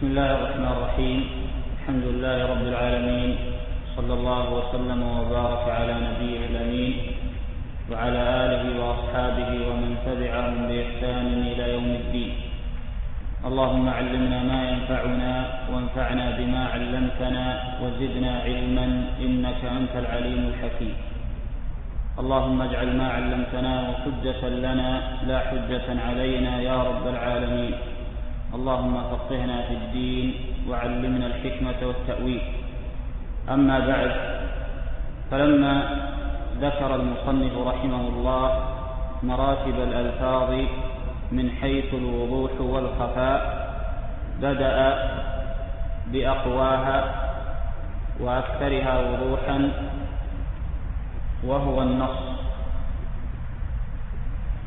الرحيم. الحمد لله رب العالمين. صلى الله وسلم وبارك على نبيه الأمين وعلى آله وأصحابه ومن تبعهم بإحسان إلى يوم الدين. اللهم علمنا ما ينفعنا وانفعنا بما علمتنا وزدنا علما إنك أنت العليم الحكيم. اللهم اجعل ما علمتنا حجة لنا لا حجة علينا يا رب العالمين. اللهم فقهنا في الدين وعلمنا الحكمة والتأويل. أما بعد فلما ذكر المصنف رحمه الله مراتب الألفاظ من حيث الوضوح والخفاء بدأ بأقواها وأكثرها وضوحا وهو النص.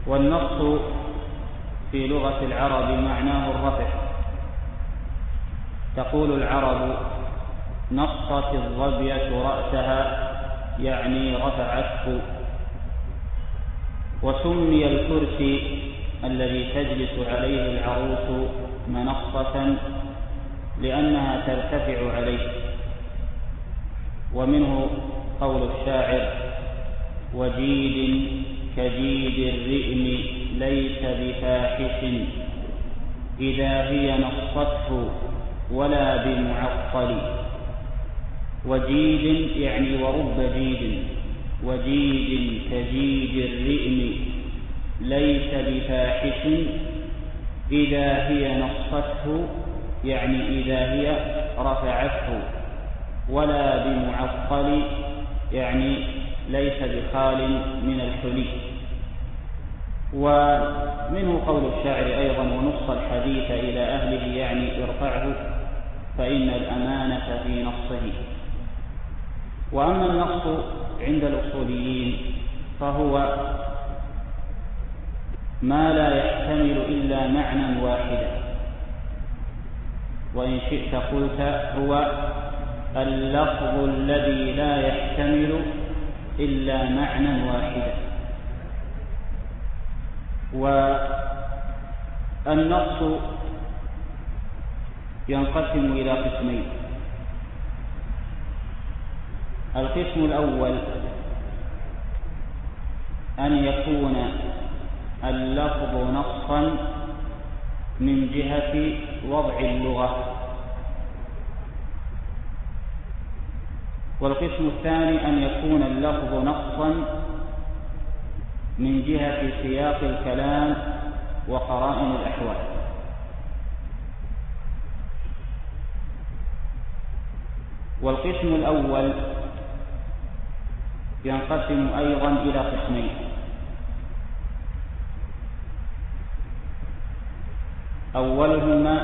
والنص في لغة العرب معناه الرفع. تقول العرب نصت الظبية رأسها يعني رفعته. وسمي الكرسي الذي تجلس عليه العروس منصة لأنها ترتفع عليه. ومنه قول الشاعر وجيد كجيد الرئم. ليس بفاحش إذا هي نصته ولا بمعطل وجيد يعني ورب جيد وجيد كجيد الرئم. ليس بفاحش إذا هي نصته يعني إذا هي رفعته ولا بمعطل يعني ليس بخال من الحلي. ومنه قول الشاعر أيضا ونص الحديث إلى أهله يعني ارفعه فإن الأمانة في نصه. وأما النص عند الأصوليين فهو ما لا يحتمل إلا معنى واحدا. وإن شئت قلت هو اللفظ الذي لا يحتمل إلا معنى واحدا. والنص ينقسم إلى قسمين. القسم الأول أن يكون اللفظ نصا من جهة وضع اللغة. والقسم الثاني أن يكون اللفظ نصا من جهة سياق الكلام وقرائن الأحوال. والقسم الأول ينقسم أيضا إلى قسمين. أولهما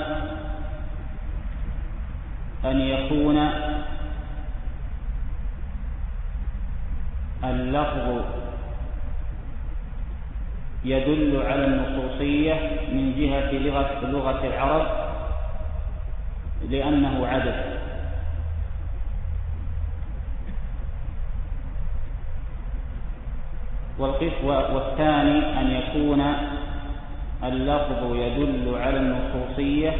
أن يكون اللفظ يدل على النصوصية من جهة لغة, لغة العرب لأنه عدد والثاني أن يكون اللفظ يدل على النصوصية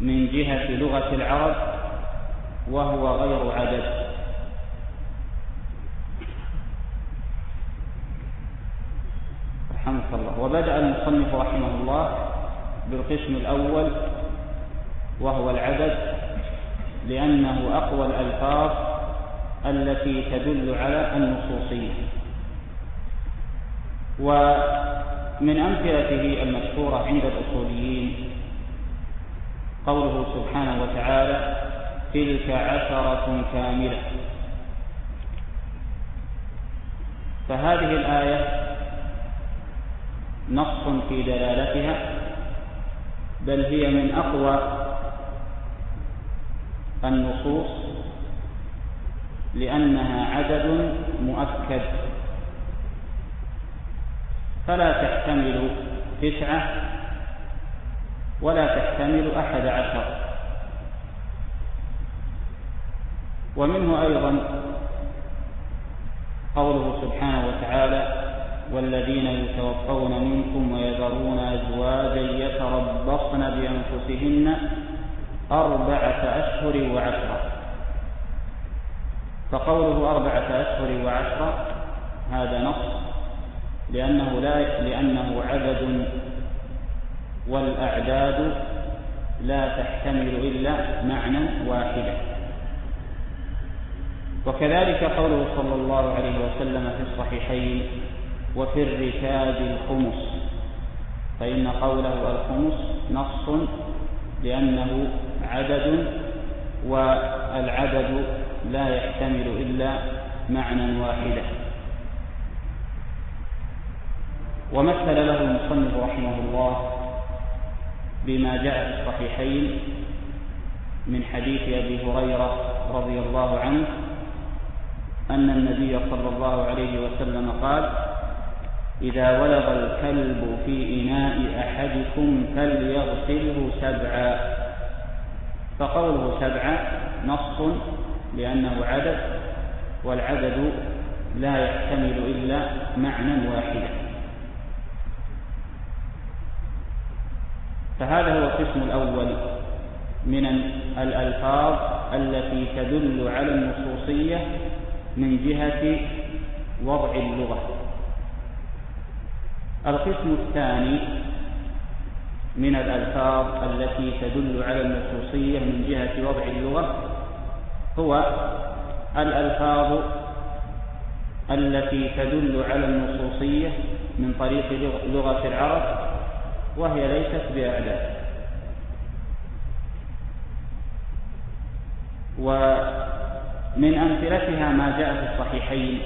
من جهة لغة العرب وهو غير عدد رحمك الله وبدأ المصنف رحمه الله بالقسم الأول وهو العدد لأنه أقوى الألفاظ التي تدل على النصوصية. ومن أمثلته المشهورة عند الأصوليين قوله سبحانه وتعالى تلك عشرة كاملة. فهذه الآية نص في دلالتها بل هي من أقوى النصوص لأنها عدد مؤكد. فلا تحتمل تسعة ولا تحتمل أحد عشر. ومنه أيضا قوله سبحانه وتعالى والذين يتوفون منكم ويذرون أزواجا يتربصن بأنفسهن أربعة أشهر وعشرة. فقوله أربعة أشهر وعشرة هذا نص لأنه لا لأنه عدد والأعداد لا تحتمل إلا معنى واحدا وكذلك قوله صلى الله عليه وسلم في الصحيحين وفي الركاب الخمس. فإن قوله الخمس نص لأنه عدد والعدد لا يحتمل إلا معنى واحدا ومثل له المصنف رحمه الله بما جاء في الصحيحين من حديث أبي هريرة رضي الله عنه أن النبي صلى الله عليه وسلم قال إذا ولغ الكلب في إناء أحدكم فليغسله سبعا. فقوله سبعا نص لأنه عدد والعدد لا يحتمل إلا معنى واحدا. فهذا هو القسم الأول من الألفاظ التي تدل على النصوصية من جهة وضع اللغة. القسم الثاني من الألفاظ التي تدل على النصوصية من جهة وضع اللغة هو الألفاظ التي تدل على النصوصية من طريق لغة العرب وهي ليست بأعداد ومن أمثلتها ما جاء في الصحيحين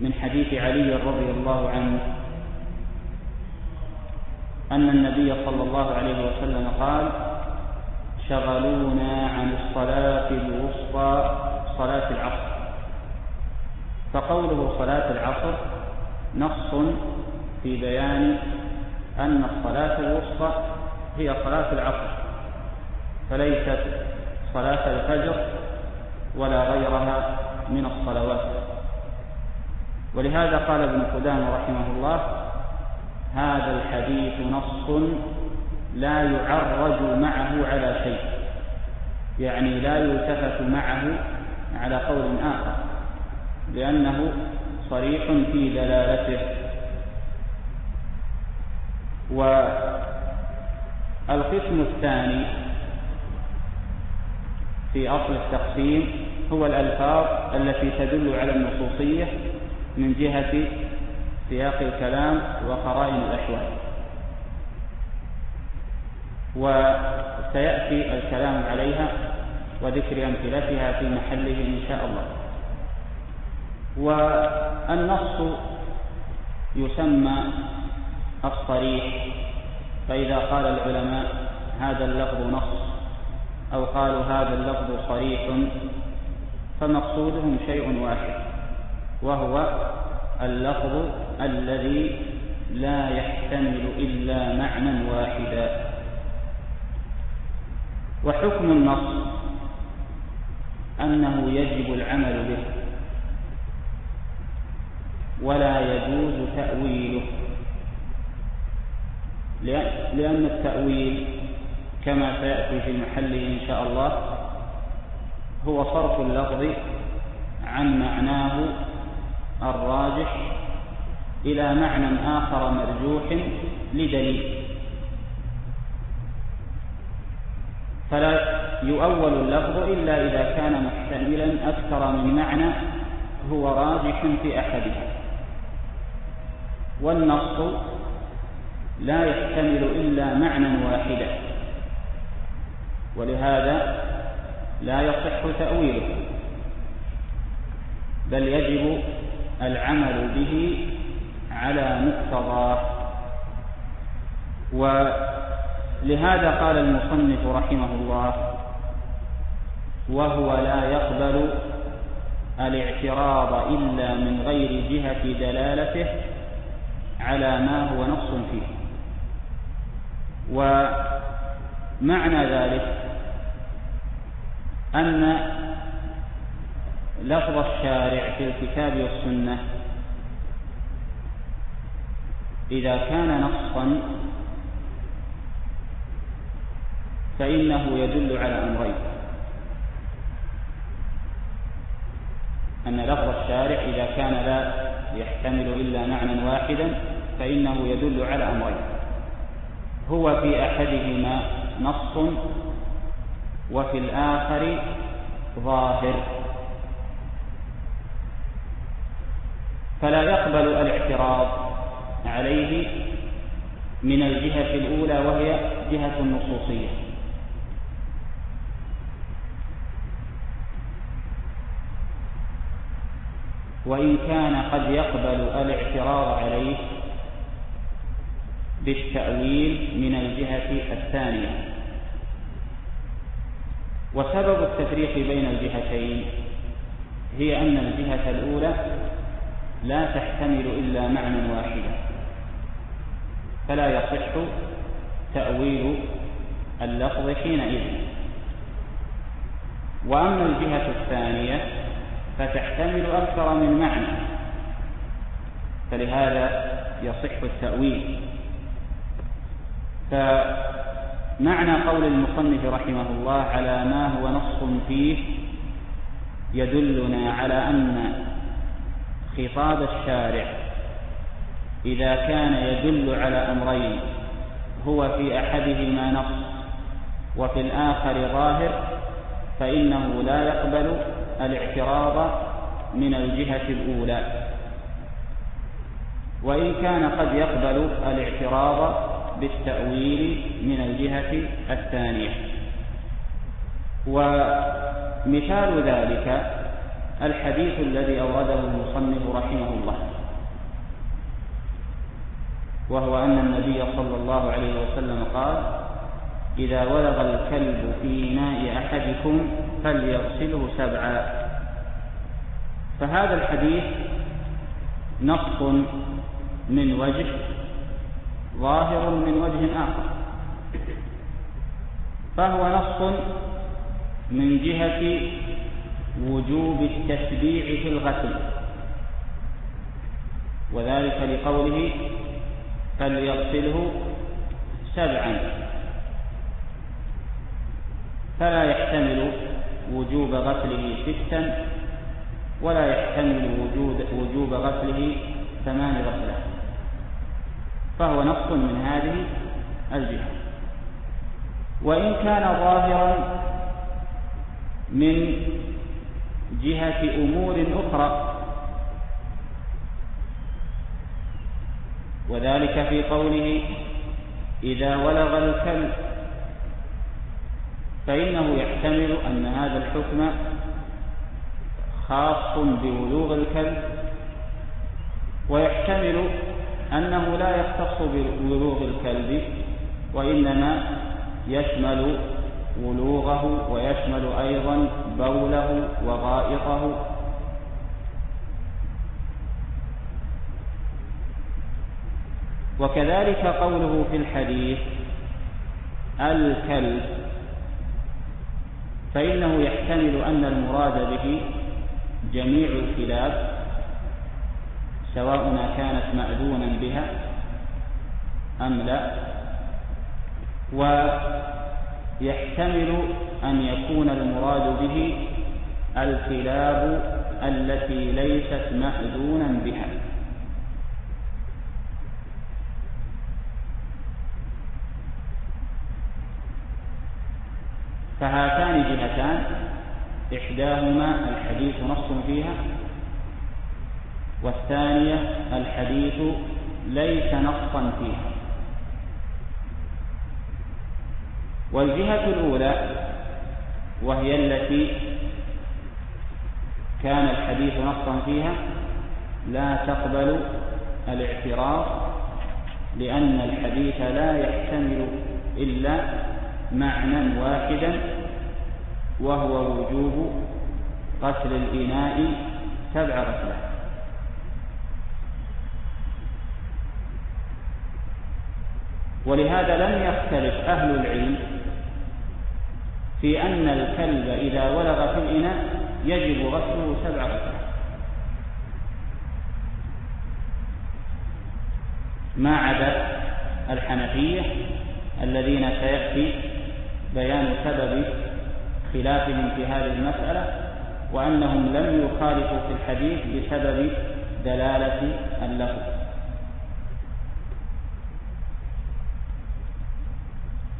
من حديث علي رضي الله عنه أن النبي صلى الله عليه وسلم قال شغلونا عن الصلاة الوسطى صلاة العصر. فقوله صلاة العصر نص في بيان أن الصلاة الوسطى هي صلاة العصر فليست صلاة الفجر ولا غيرها من الصلوات. ولهذا قال ابن قدامة رحمه الله هذا الحديث نص لا يعرج معه على شيء. يعني لا يلتفت معه على قول آخر. لأنه صريح في دلالته. والقسم الثاني في أصل التقسيم هو الألفاظ التي تدل على النصوصية من جهة سياق الكلام وقرائن الأحوال. وسيأتي الكلام عليها وذكر أمثلتها في محله إن شاء الله. والنص يسمى الصريح فإذا قال العلماء هذا اللفظ نص أو قالوا هذا اللفظ صريح فمقصودهم شيء واحد وهو اللفظ الذي لا يحتمل إلا معنى واحدا. وحكم النص أنه يجب العمل به ولا يجوز تأويله. لأن التأويل كما سيأتي في محله إن شاء الله هو صرف اللفظ عن معناه الراجح إلى معنى آخر مرجوح لدليل. فلا يؤول اللفظ إلا إذا كان محتملا أكثر من معنى هو راجح في أحدها. والنص لا يحتمل إلا معنى واحدا ولهذا لا يصح تأويله بل يجب العمل به على مقتضاه ولهذا قال المصنف رحمه الله وهو لا يقبل الاعتراض إلا من غير جهة دلالته على ما هو نص فيه. ومعنى ذلك أن لفظ الشارع في الكتاب والسنة. إذا كان نصا فإنه يدل على أمرين. أن لفظ الشارع إذا كان لا يحتمل إلا معنى واحدا فإنه يدل على أمرين. هو في أحدهما نص وفي الآخر ظاهر. فلا يقبل الاعتراض عليه من الجهة الأولى وهي جهة النصوصية. وإن كان قد يقبل الاعتراض عليه بالتأويل من الجهة الثانية. وسبب التفريق بين الجهتين هي أن الجهة الأولى لا تحتمل إلا معنى واحدا فلا يصح تأويل اللفظ حينئذ. وأما الجهة الثانية فتحتمل أكثر من معنى. فلهذا يصح التأويل. فمعنى قول المصنف رحمه الله على ما هو نص فيه يدلنا على أن خطاب الشارع إذا كان يدل على أمرين هو في أحدهما نص وفي الآخر ظاهر فإنه لا يقبل الاعتراض من الجهة الأولى. وإن كان قد يقبل الاعتراض بالتأويل من الجهة الثانية. ومثال ذلك الحديث الذي أورده المصنف رحمه الله وهو أن النبي صلى الله عليه وسلم قال إذا ولغ الكلب في إناء أحدكم فليغسله سبعا. فهذا الحديث نص من وجه ظاهر من وجه آخر فهو نص من جهة وجوب التشبيع في الغسل. وذلك لقوله فليغسله سبعا. فلا يحتمل وجوب غسله ستا ولا يحتمل وجود وجوب غسله ثمان غسلات. فهو نص من هذه الجهة. وإن كان ظاهرا من جهة أمور أخرى. وذلك في قوله إذا ولغ الكلب فإنه يحتمل أن هذا الحكم خاص بولوغ الكلب ويحتمل أنه لا يختص بولوغ الكلب وإنما يشمل ولوغه ويشمل أيضا بوله وغائطه وكذلك قوله في الحديث الكلب. فإنه يحتمل أن المراد به جميع الكلاب سواء كانت مأذونا بها أم لا. يحتمل أن يكون المراد به الكلاب التي ليست مأذونا بها. فهاتان جهتان إحداهما الحديث نص فيها والثانية الحديث ليس نصا فيها. والجهة الأولى وهي التي كان الحديث نصا فيها لا تقبل الاعتراض لأن الحديث لا يحتمل إلا معنى واحدا وهو وجوب غسل الإناء سبع غسلات ولهذا لم يختلف أهل العلم في أن الكلب إذا ولغ في الإناء يجب غسله سبع غسلات ما عدا الحنفية الذين سيأتي بيان سبب خلافهم في هذه المسألة وأنهم لم يخالفوا في الحديث بسبب دلالة اللفظ.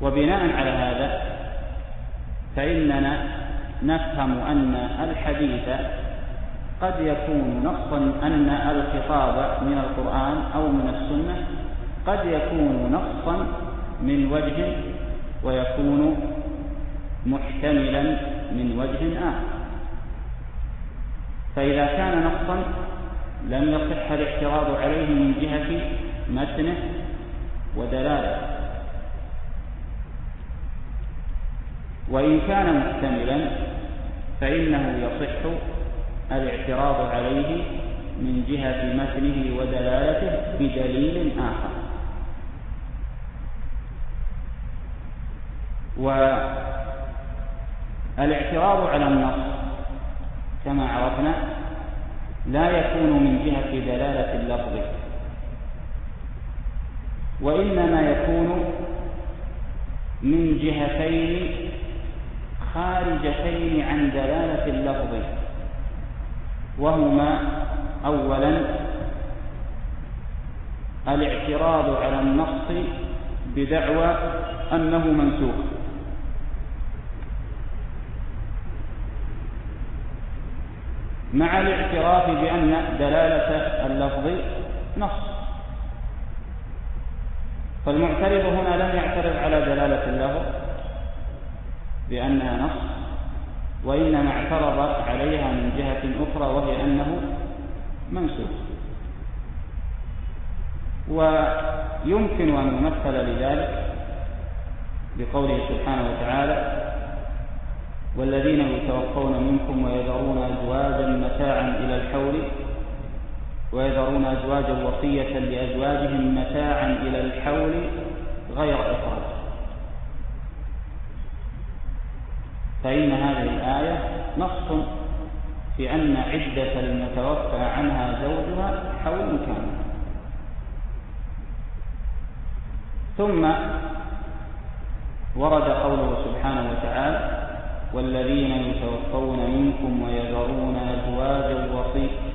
وبناء على هذا فإننا نفهم أن الحديث قد يكون نصا أن الخطاب من القرآن أو من السنة قد يكون نصا من وجه ويكون محتملا من وجه آخر. فإذا كان نصا لم يصح الاعتراض عليه من جهة متنه ودلالة. وإن كان محتملا فإنه يصح الاعتراض عليه من جهة متنه ودلالته بدليل آخر. والاعتراض على النص كما عرفنا لا يكون من جهة دلالة اللفظ وإنما يكون من جهتين خارجتين عن دلالة اللفظ. وهما أولا الاعتراض على النص بدعوى أنه منسوخ. مع الاعتراف بأن دلالة اللفظ نص. فالمعترض هنا لم يعترض على دلالة اللفظ. بأنها نص وإنما اعترض عليها من جهة أخرى وهي أنه منسوخ. ويمكن أن يمثل لذلك بقوله سبحانه وتعالى والذين يتوفون منكم ويذرون أزواجا متاعا إلى الحول ويذرون أزواجا وصية لأزواجهم متاعا إلى الحول غير إخراج. فإن هذه الآية نص في أن عدة المتوفى عنها زوجها حول كامل ثم ورد قوله سبحانه وتعالى والذين يتوفون منكم ويذرون أزواجا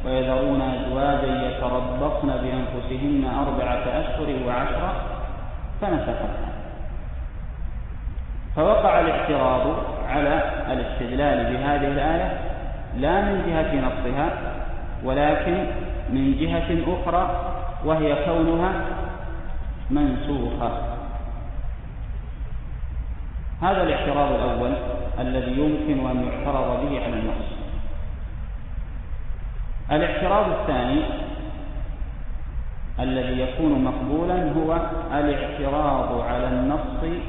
ويذرون أزواجا يتربصن بأنفسهن أربعة أشهر وعشرة فنسختها فوقع الاعتراض على الاستدلال بهذه الآية لا من جهة نصها ولكن من جهة أخرى وهي كونها منسوخة. هذا الاعتراض الأول الذي يمكن أن يعترض به على النص. الاعتراض الثاني الذي يكون مقبولا هو الاعتراض على النص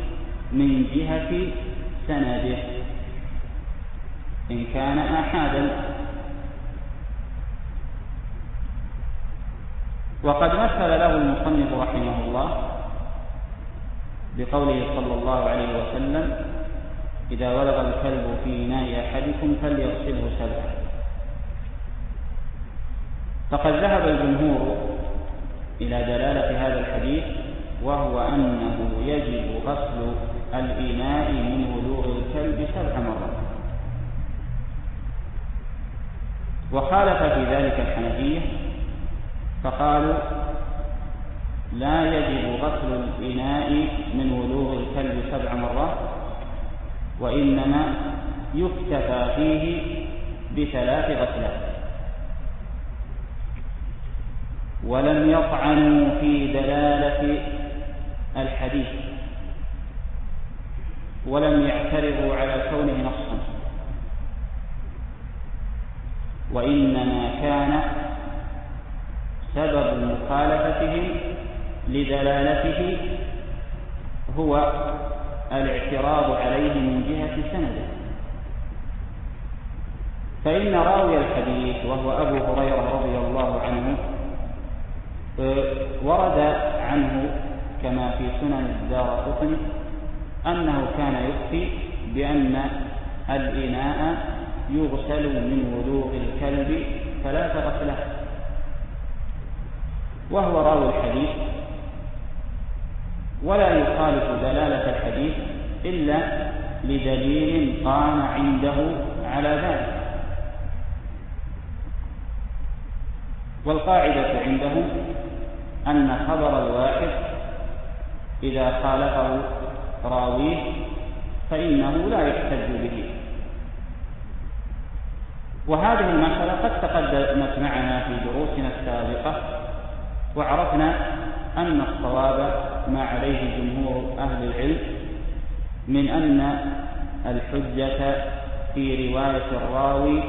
من جهة سنده إن كان آحادا. وقد مثل له المصنف رحمه الله بقوله صلى الله عليه وسلم إذا ولغ الكلب في إناء أحدكم فليغسله سبعا فقد ذهب الجمهور إلى دلالة هذا الحديث وهو أنه يجب غسل الإناء من ولوغ الكلب سبع مرات. وخالف في ذلك الحنفية فقالوا لا يجب غسل الإناء من ولوغ الكلب سبع مرات وإنما يكتفى فيه بثلاث غسلات. ولم يطعنوا في دلالة الحديث. ولم يعترضوا على كونه نصا. وإنما كان سبب مخالفتهم لدلالته هو الاعتراض عليه من جهة سنده. فإن راوي الحديث وهو أبو هريرة رضي الله عنه ورد عنه كما في سنن الدار قطن أنه كان يفتي بأن الإناء يغسل من ولوغ الكلب ثلاث غسلات وهو راوي الحديث. ولا يخالف دلالة الحديث إلا لدليل قام عنده على ذلك. والقاعدة عندهم أن خبر الواحد إذا خالفه راويه فإنه لا يحتج به. وهذه المسألة قد تقدمت معنا في دروسنا السابقة وعرفنا أن الصواب ما عليه جمهور أهل العلم من أن الحجة في رواية الراوي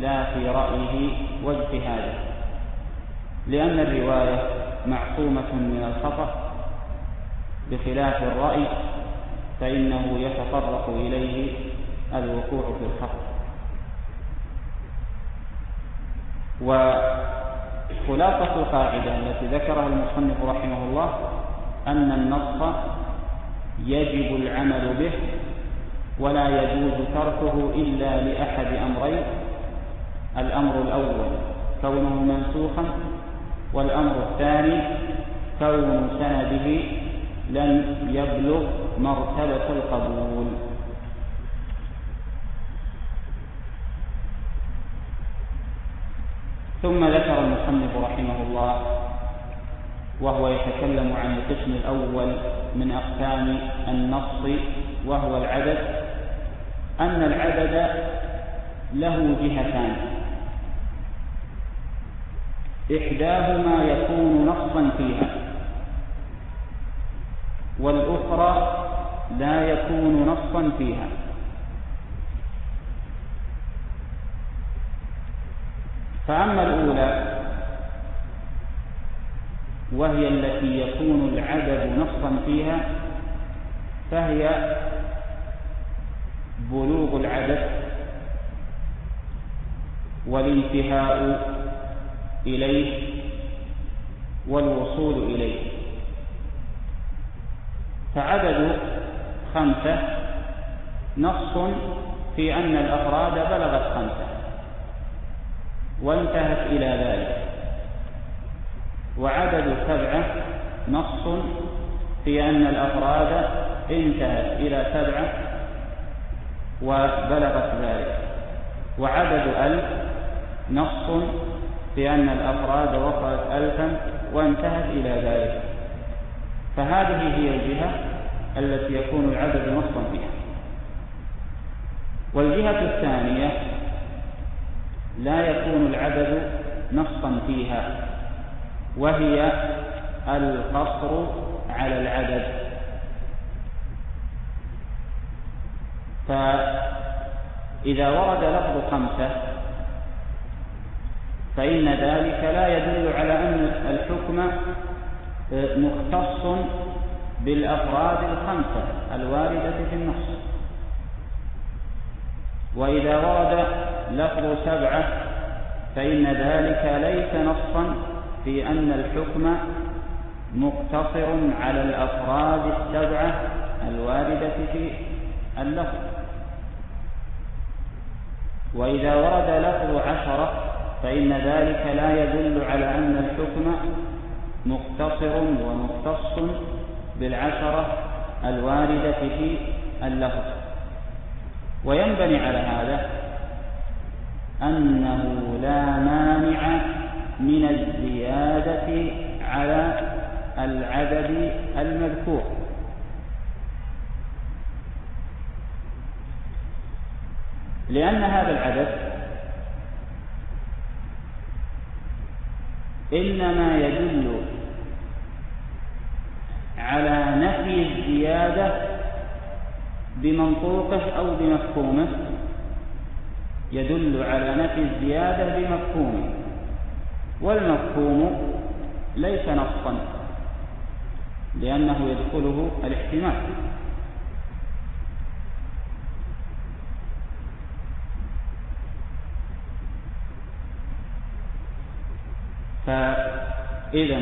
لا في رأيه واجتهاده لأن الرواية معصومة من الخطأ بخلاف الرأي فإنه يتطرق إليه الوقوع في الخطأ وخلاصة القاعدة التي ذكرها المصنف رحمه الله أن النص يجب العمل به ولا يجوز تركه إلا لأحد أمرين الأمر الأول كونه منسوخا والأمر الثاني كون سنده لم يبلغ مرتبة القبول. ثم ذكر المصنف رحمه الله وهو يتكلم عن القسم الأول من أقسام النص وهو العدد أن العدد له جهتان. إحداهما يكون نصا فيها والأخرى لا يكون نصا فيها. فأما الأولى وهي التي يكون العدد نصا فيها فهي بلوغ العدد والانتهاء إليه والوصول إليه. فعدد خمسة نص في أن الأفراد بلغت خمسة وانتهت إلى ذلك. وعدد سبعة نص في أن الأفراد انتهت إلى سبعة وبلغت ذلك. وعدد ألف نص في أن الأفراد وصلت ألفا وانتهت إلى ذلك. فهذه هي الجهة التي يكون العدد نصا فيها. والجهة الثانية لا يكون العدد نصا فيها وهي القصر على العدد. فإذا ورد لفظ خمسة فإن ذلك لا يدل على أن الحكم مختص بالأفراد الخمسة الواردة في النص. وإذا ورد لفظ سبعة فإن ذلك ليس نصا في أن الحكم مقتصر على الأفراد السبعة الواردة في اللفظ. وإذا ورد لفظ عشرة فإن ذلك لا يدل على أن الحكم مقتصر ومختص بالعشرة الواردة في اللفظ. وينبني على هذا أنه لا مانع من الزيادة على العدد المذكور. لأن هذا العدد إنما يدل على نفي الزيادة بمنطوقه أو بمفهومه يدل على نفي الزيادة بمفهومه والمفهوم ليس نصا لأنه يدخله الاحتمال. فإذا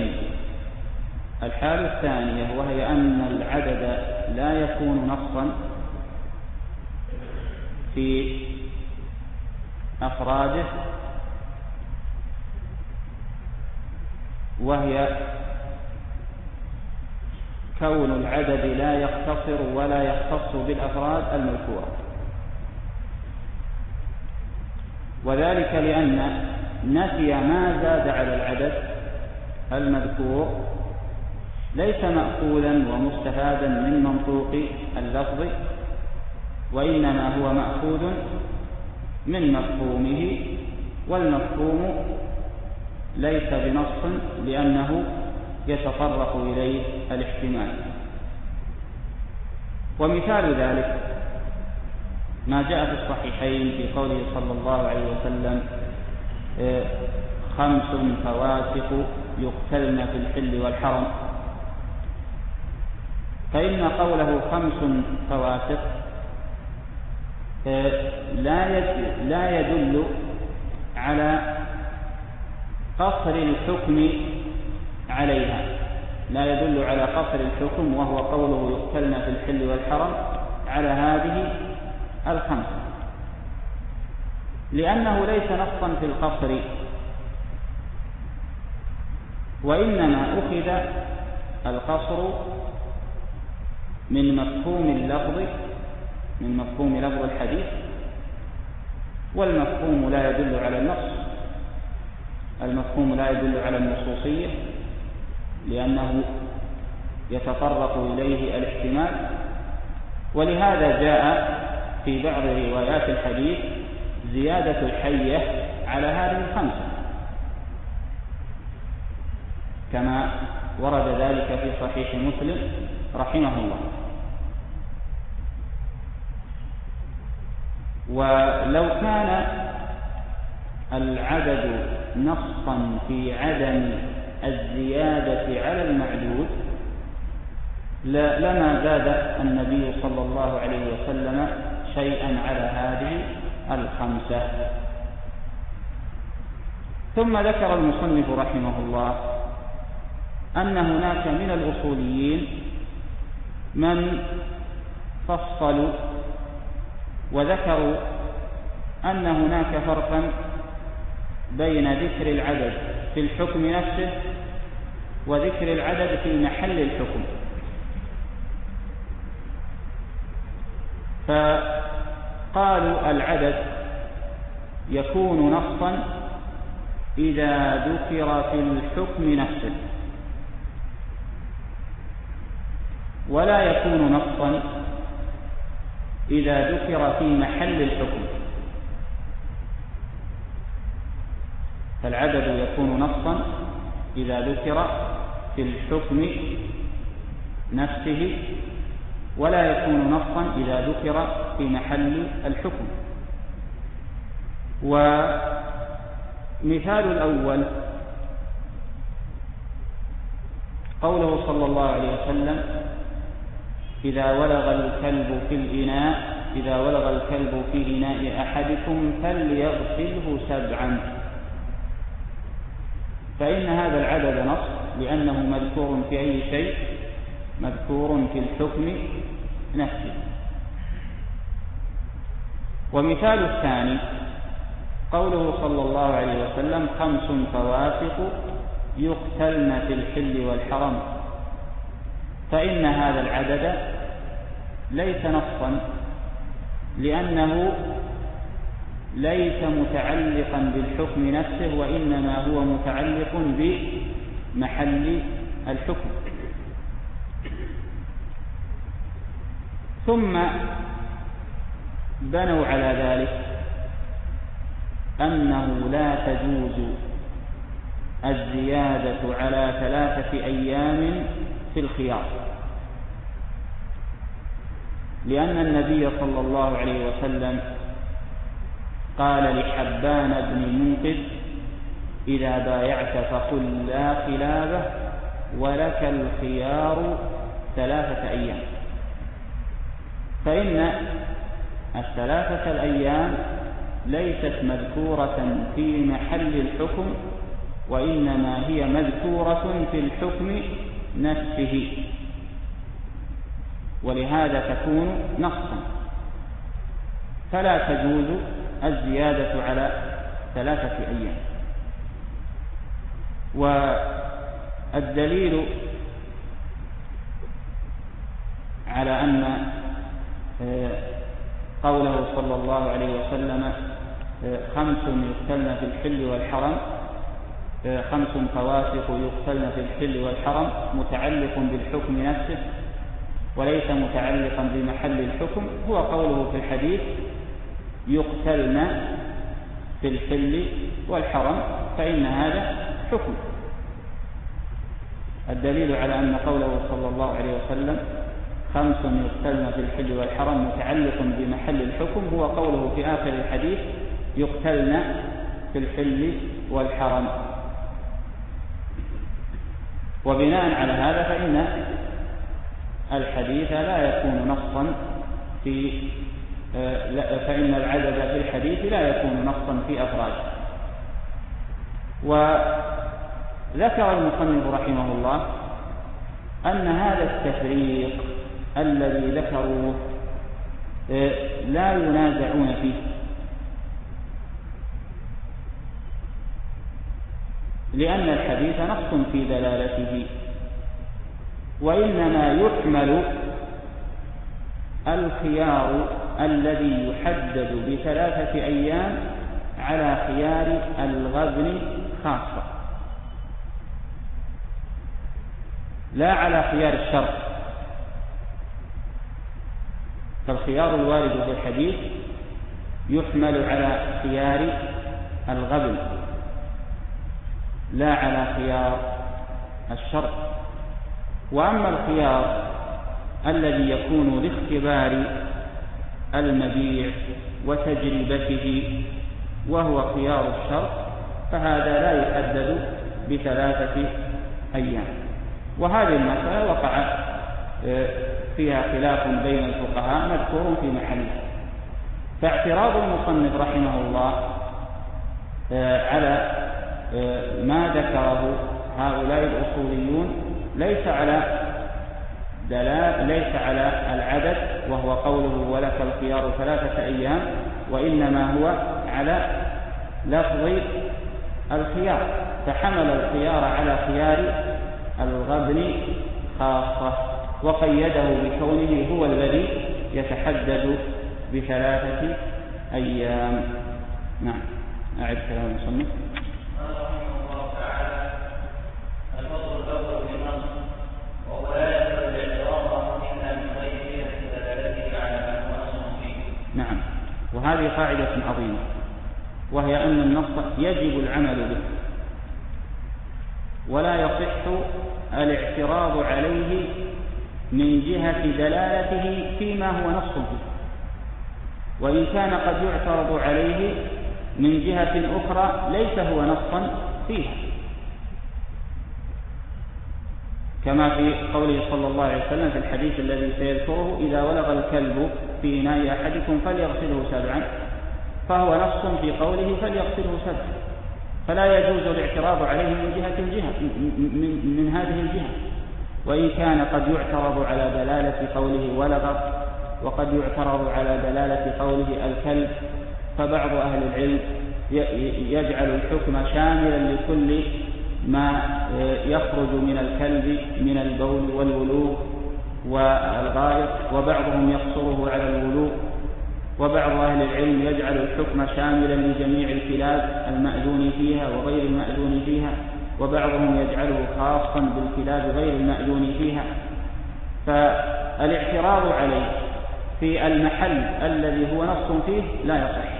الحالة الثانية وهي أن العدد لا يكون نصا في أفراده وهي كون العدد لا يقتصر ولا يختص بالأفراد المذكورة. وذلك لأن نفي ما زاد على العدد المذكور ليس مأخوذا ومستفادا من منطوق اللفظ وإنما هو مأخوذ من مفهومه والمفهوم ليس بنص لأنه يتطرق إليه الاحتمال. ومثال ذلك ما جاء في الصحيحين في قوله صلى الله عليه وسلم آه، خمس فواسق يقتلن في الحل والحرم. فإن قوله خمس فواسق آه، لا يدل على قصر الحكم عليها. لا يدل على قصر الحكم وهو قوله يقتلن في الحل والحرم على هذه الخمسة لأنه ليس نصا في القصر وإنما أخذ القصر من مفهوم اللفظ من مفهوم لفظ الحديث والمفهوم لا يدل على النص. المفهوم لا يدل على النصوصية لأنه يتطرق إليه الاحتمال. ولهذا جاء في بعض روايات الحديث زيادة الحية على هذه الخمسة. كما ورد ذلك في صحيح مسلم رحمه الله. ولو كان العدد نصا في عدم الزيادة على المعدود لما زاد النبي صلى الله عليه وسلم شيئا على هذه الخمسة. ثم ذكر المصنف رحمه الله أن هناك من الأصوليين من فصلوا وذكروا أن هناك فرقا بين ذكر العدد في الحكم نفسه وذكر العدد في محل الحكم. فقالوا العدد يكون نصا إذا ذكر في الحكم نفسه ولا يكون نصا إذا ذكر في محل الحكم. فالعدد يكون نصا إذا ذكر في الحكم نفسه ولا يكون نصا إذا ذكر في محل الحكم. ومثال الأول قوله صلى الله عليه وسلم إذا ولغ الكلب في الإناء إذا ولغ الكلب في إناء أحدكم فليغسله سبعا. فإن هذا العدد نص لأنه مذكور في أي شيء؟ مذكور في الحكم نفسه. ومثال الثاني قوله صلى الله عليه وسلم خمس فواسق يقتلن في الحل والحرم. فإن هذا العدد ليس نصا لأنه ليس متعلقا بالحكم نفسه وإنما هو متعلق بمحل الحكم. ثم بنوا على ذلك أنه لا تجوز الزيادة على ثلاثة أيام في الخيار. لأن النبي صلى الله عليه وسلم قال لحبان بن منقذ إذا بايعت فقل لا خلافه ولك الخيار ثلاثة أيام. فإن الثلاثة الأيام ليست مذكورة في محل الحكم وإنما هي مذكورة في الحكم نفسه. ولهذا تكون نصا. فلا تجوز الزيادة على ثلاثة أيام. والدليل على أن آه، قوله صلى الله عليه وسلم آه، خمس يقتلن في الحل والحرم خمس فواسق يقتلن في الحل والحرم متعلق بالحكم نفسه وليس متعلقا بمحل الحكم. هو قوله في الحديث يقتلن في الحل والحرم فإن هذا حكم. الدليل على أن قوله صلى الله عليه وسلم خمس يقتلن في الحل والحرم متعلق بمحل الحكم هو قوله في آخر الحديث يقتلن في الحل والحرم. وبناء على هذا فإن الحديث لا يكون نصا في آه، فإن العدد في الحديث لا يكون نصا في أفراده وذكر المصنف رحمه الله أن هذا التفريق الذي ذكروه آه، لا ينازعون فيه. لأن الحديث نص في دلالته وإنما يحمل الخيار الذي يحدد بثلاثة أيام على خيار الغبن خاصة لا على خيار الشرط. فالخيار الوارد في الحديث يحمل على خيار الغبن لا على خيار الشرط وأما الخيار الذي يكون لاختبار المبيع وتجربته وهو خيار الشرط فهذا لا يحدد بثلاثة أيام. وهذه المسألة وقع آه، فيها خلاف بين الفقهاء مذكور في محله. فاعتراض المصنف رحمه الله آه، على ما ذكره هؤلاء الأصوليون ليس على دلال ليس على العدد وهو قوله ولك الخيار ثلاثة أيام وإنما هو على لفظ الخيار. فحمل الخيار على خيار الغبن خاصة وقيده بكونه هو الذي يتحدد بثلاثة أيام. نعم. أعد كلام المصنف. وهذه قاعدة عظيمة وهي أن النص يجب العمل به ولا يصح الاعتراض عليه من جهة دلالته فيما هو نص فيه وإن كان قد يعترض عليه من جهة أخرى ليس هو نصا فيها. كما في قوله صلى الله عليه وسلم في الحديث الذي سيذكره إذا ولغ الكلب في إناء أحدكم فليغسله سبعا. فهو نص في قوله فليغسله سبعا. فلا يجوز الاعتراض عليه من جهة الجهة من, من هذه الجهة. وإن كان قد يعترض على دلالة قوله ولغ وقد يعترض على دلالة قوله الكلب فبعض أهل العلم يجعل الحكم شاملا لكل ما يخرج من الكلب من البول والولوغ. والغائط وبعضهم يقصره على الولوغ وبعض أهل العلم يجعل الحكم شاملا لجميع الكلاب المأذون فيها وغير المأذون فيها وبعضهم يجعله خاصا بالكلاب غير المأذون فيها. فالاعتراض عليه في المحل الذي هو نص فيه لا يصح.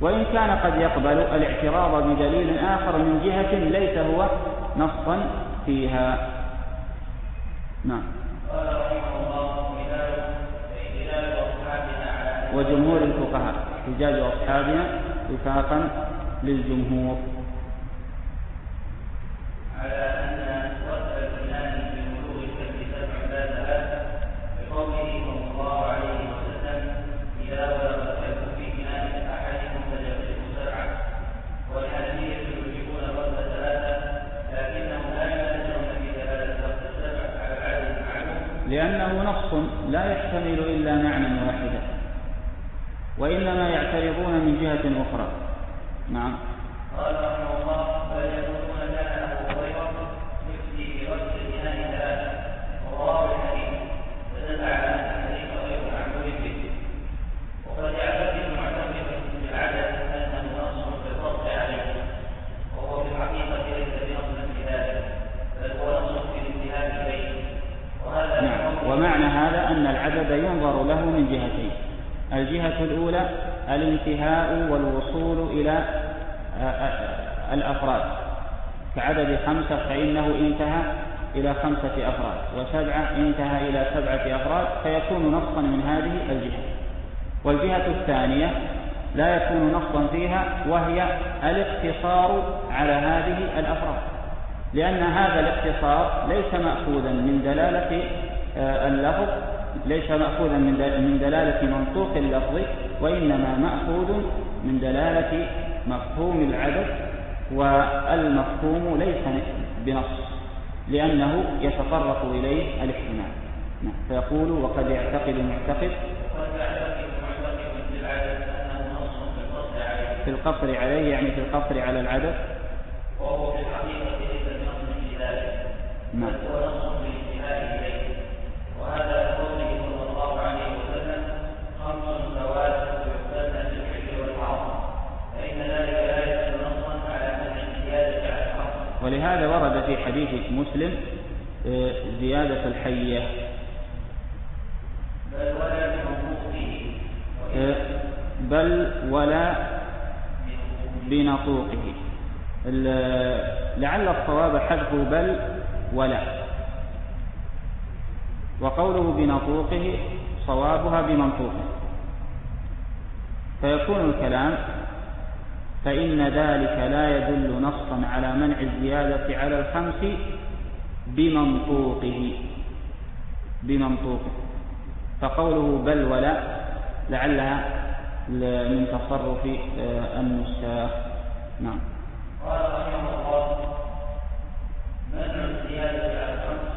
وإن كان قد يقبل الاعتراض بدليل آخر من جهة ليس هو نصا فيها. نعم. وجمهور الفقهاء حجاج أصحابنا وفاقا للجمهور. أخرى نعم قال رحمه الله بل يقولون كان أبو هريرة يفتي بغسل الإناء ثلاثة ورواه الحديث فدل الجهة الأولى الانتهاء والوصول إلى آه، آه، الأفراد كعدد خمسة فإنه انتهى إلى خمسة أفراد وسبعة انتهى إلى سبعة أفراد فيكون نصا من هذه الجهة والجهة الثانية لا يكون نصا فيها وهي الاقتصار على هذه الأفراد لأن هذا الاقتصار ليس مأخوذا من دلالة آه، اللفظ ليس مأخوذا من دلالة منطوق اللفظ وإنما مأخوذ من دلالة مفهوم العدد والمفهوم ليس بنص لأنه يتطرق إليه الاحتمال. فيقول وقد يعتقد معتقد في القصر عليه يعني في القصر على العدد. وهو في الحقيقة ليس بنص في ذلك نعم. هو نص في إليه وهذا قوله صلى الله عليه وسلم خمس فوات يحسن بالحل والحرام فإن ذلك لا يدل نصا على منع الزيادة على الحرام ولهذا ورد في حديث مسلم آه، زيادة الحية. بل ولا بمنطوقه آه، بل ولا بنطوقه. لعل الصواب حذف بل ولا. وقوله بنطوقه صوابها بمنطوقه. فيكون الكلام فإن ذلك لا يدل نصا على منع الزيادة على الخمس بمنطوقه. بمنطوقه. فقوله بل ولا لعلها من تصرف آه، النساخ. نعم. قال رحمه الله منع الزيادة على الخمس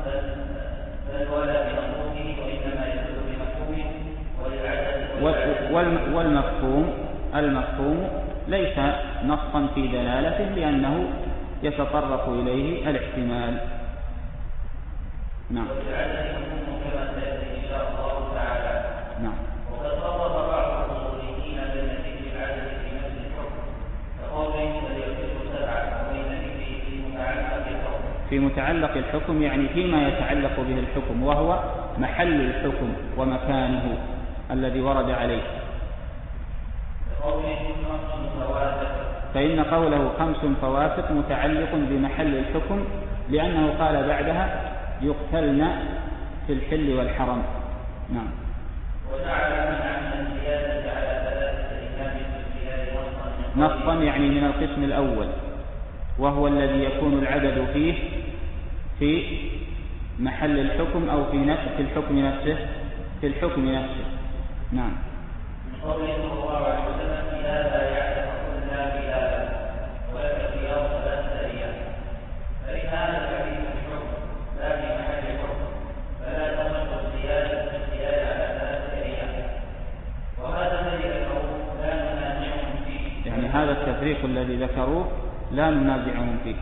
بل ولا بمفهومه وإنما يدل بمفهومه وللعدد والمفهوم المفهوم ليس نصا في دلالته لأنه يتطرق إليه الاحتمال. نعم. في متعلق الحكم يعني فيما يتعلق به الحكم وهو محل الحكم ومكانه الذي ورد عليه. فإن قوله خمس فواسق متعلق بمحل الحكم لأنه قال بعدها يقتلن في الحل والحرم. نعم. نصا يعني من القسم الأول وهو الذي يكون العدد فيه في محل الحكم أو في نفس في الحكم نفسه. في الحكم نفسه. نعم. قوله صلى الله عليه وسلم هذا يعلم كل بلالا ولك فإن هذا الحديث في الحكم لا في محل الحكم فلا الزيادة الزيادة على أيام. وهذا الذي ذكروه لا ننازعهم فيه. يعني هذا التفريق الذي ذكروه لا ننازعهم فيه.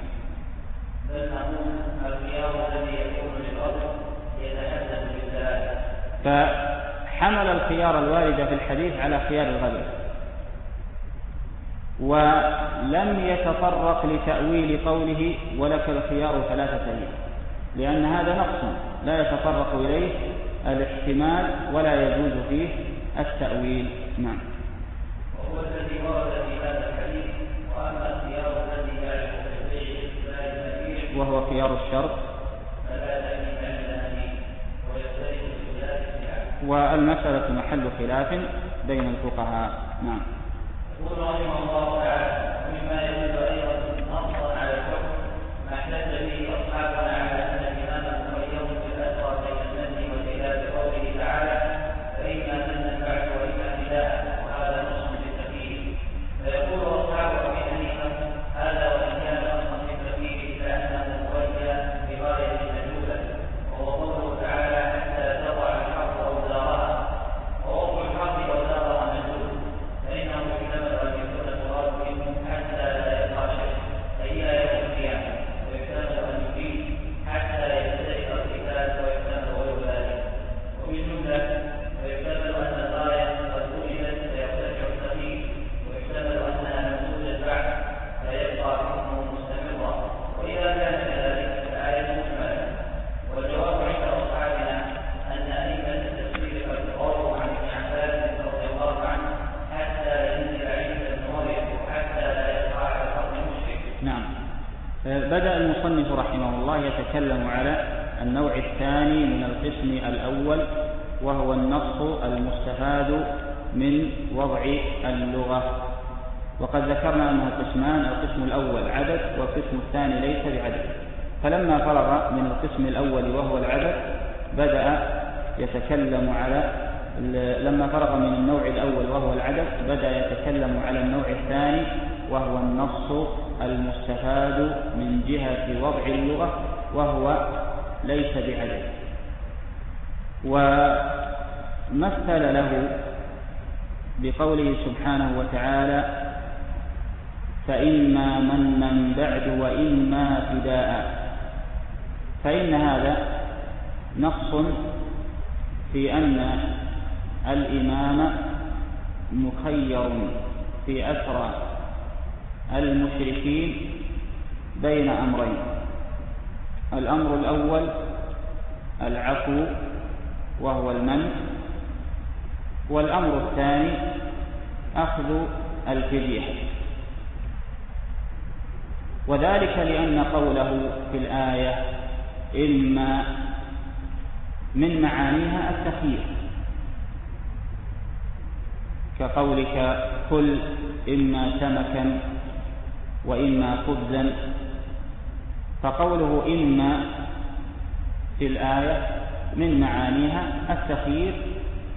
فحمل الخيار الواردة في الحديث على خيار الغدر ولم يتطرق لتأويل قوله ولك الخيار ثلاثة أيام لأن هذا نقص لا يتطرق إليه الاحتمال ولا يجوز فيه التأويل. نعم. وهو الذي ورد في وهو خيار الشرط والمسألة محل خلاف بين الفقهاء. نعم. يقول رحمه الله تعالى مما أيضا نصا على الحكم ما احتج به أصحابنا فإن هذا نص في أن الإمام مخير في أسرى المشركين بين أمرين. الأمر الأول العفو وهو المن والأمر الثاني أخذ الفدية وذلك لأن قوله في الآية إما من معانيها التخيير كقولك كل إما سمكا وإما خبزا فقوله إما في الآية من معانيها التخيير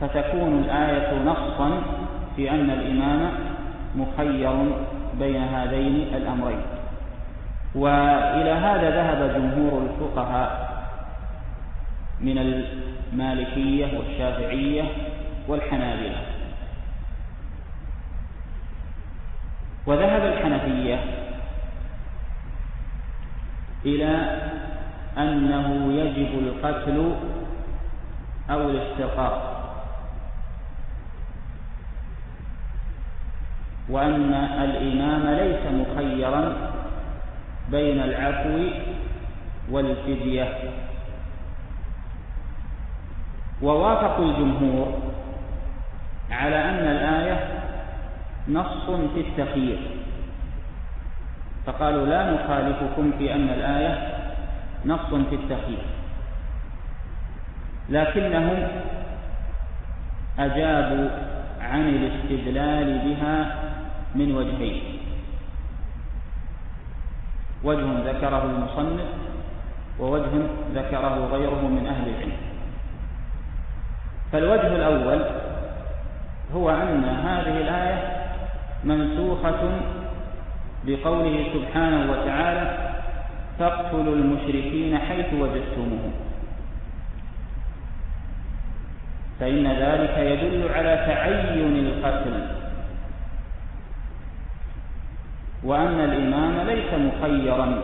فتكون الآية نصا في أن الإمام مخير بين هذين الأمرين. وإلى هذا ذهب جمهور الفقهاء من المالكية والشافعية والحنابلة. وذهب الحنفية إلى أنه يجب القتل أو الاستقاء وأن الإمام ليس مخيرا بين العفو والفدية. ووافقوا الجمهور على أن الآية نص في التخيير. فقالوا لا نخالفكم في أن الآية نص في التخيير. لكنهم أجابوا عن الاستدلال بها من وجهين. وجه ذكره المصنف ووجه ذكره غيره من أهل العلم. فالوجه الأول هو أن هذه الآية منسوخة بقوله سبحانه وتعالى فاقتلوا المشركين حيث وجدتموهم فإن ذلك يدل على تعين القتل. وأن الإمام ليس مخيرا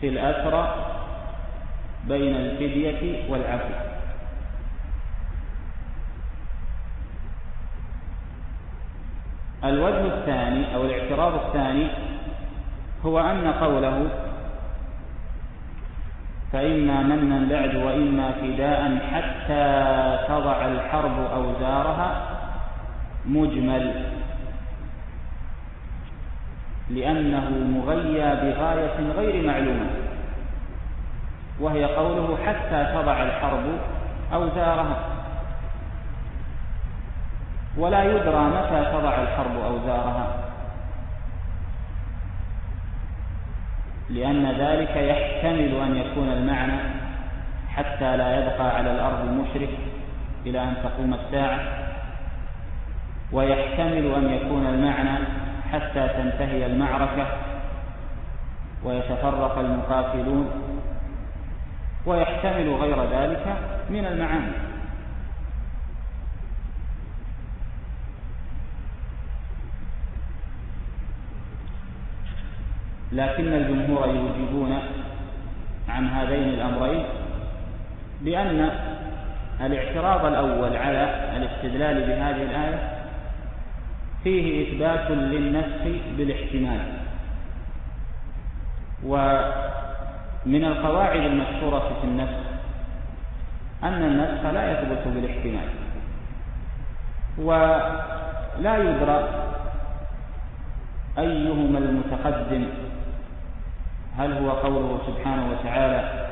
في الأسرى بين الفدية والعفو. الوجه الثاني أو الاعتراض الثاني هو أن قوله فإما منا بعد وإما فداء حتى تضع الحرب أوزارها مجمل. لأنه مغيى بغاية غير معلومة. وهي قوله حتى تضع الحرب أوزارها. ولا يدرى متى تضع الحرب أوزارها. لأن ذلك يحتمل أن يكون المعنى حتى لا يبقى على الأرض مشرك إلى أن تقوم الساعة. ويحتمل أن يكون المعنى حتى تنتهي المعركة ويتفرق المقاتلون ويحتمل غير ذلك من المعاني. لكن الجمهور يوجبون عن هذين الأمرين بأن الاعتراض الأول على الاستدلال بهذه الآية فيه إثبات للنسخ بالاحتمال. ومن القواعد المشهورة في النسخ أن النسخ لا يثبت بالاحتمال ولا يدرى أيهما المتقدم. هل هو قوله سبحانه وتعالى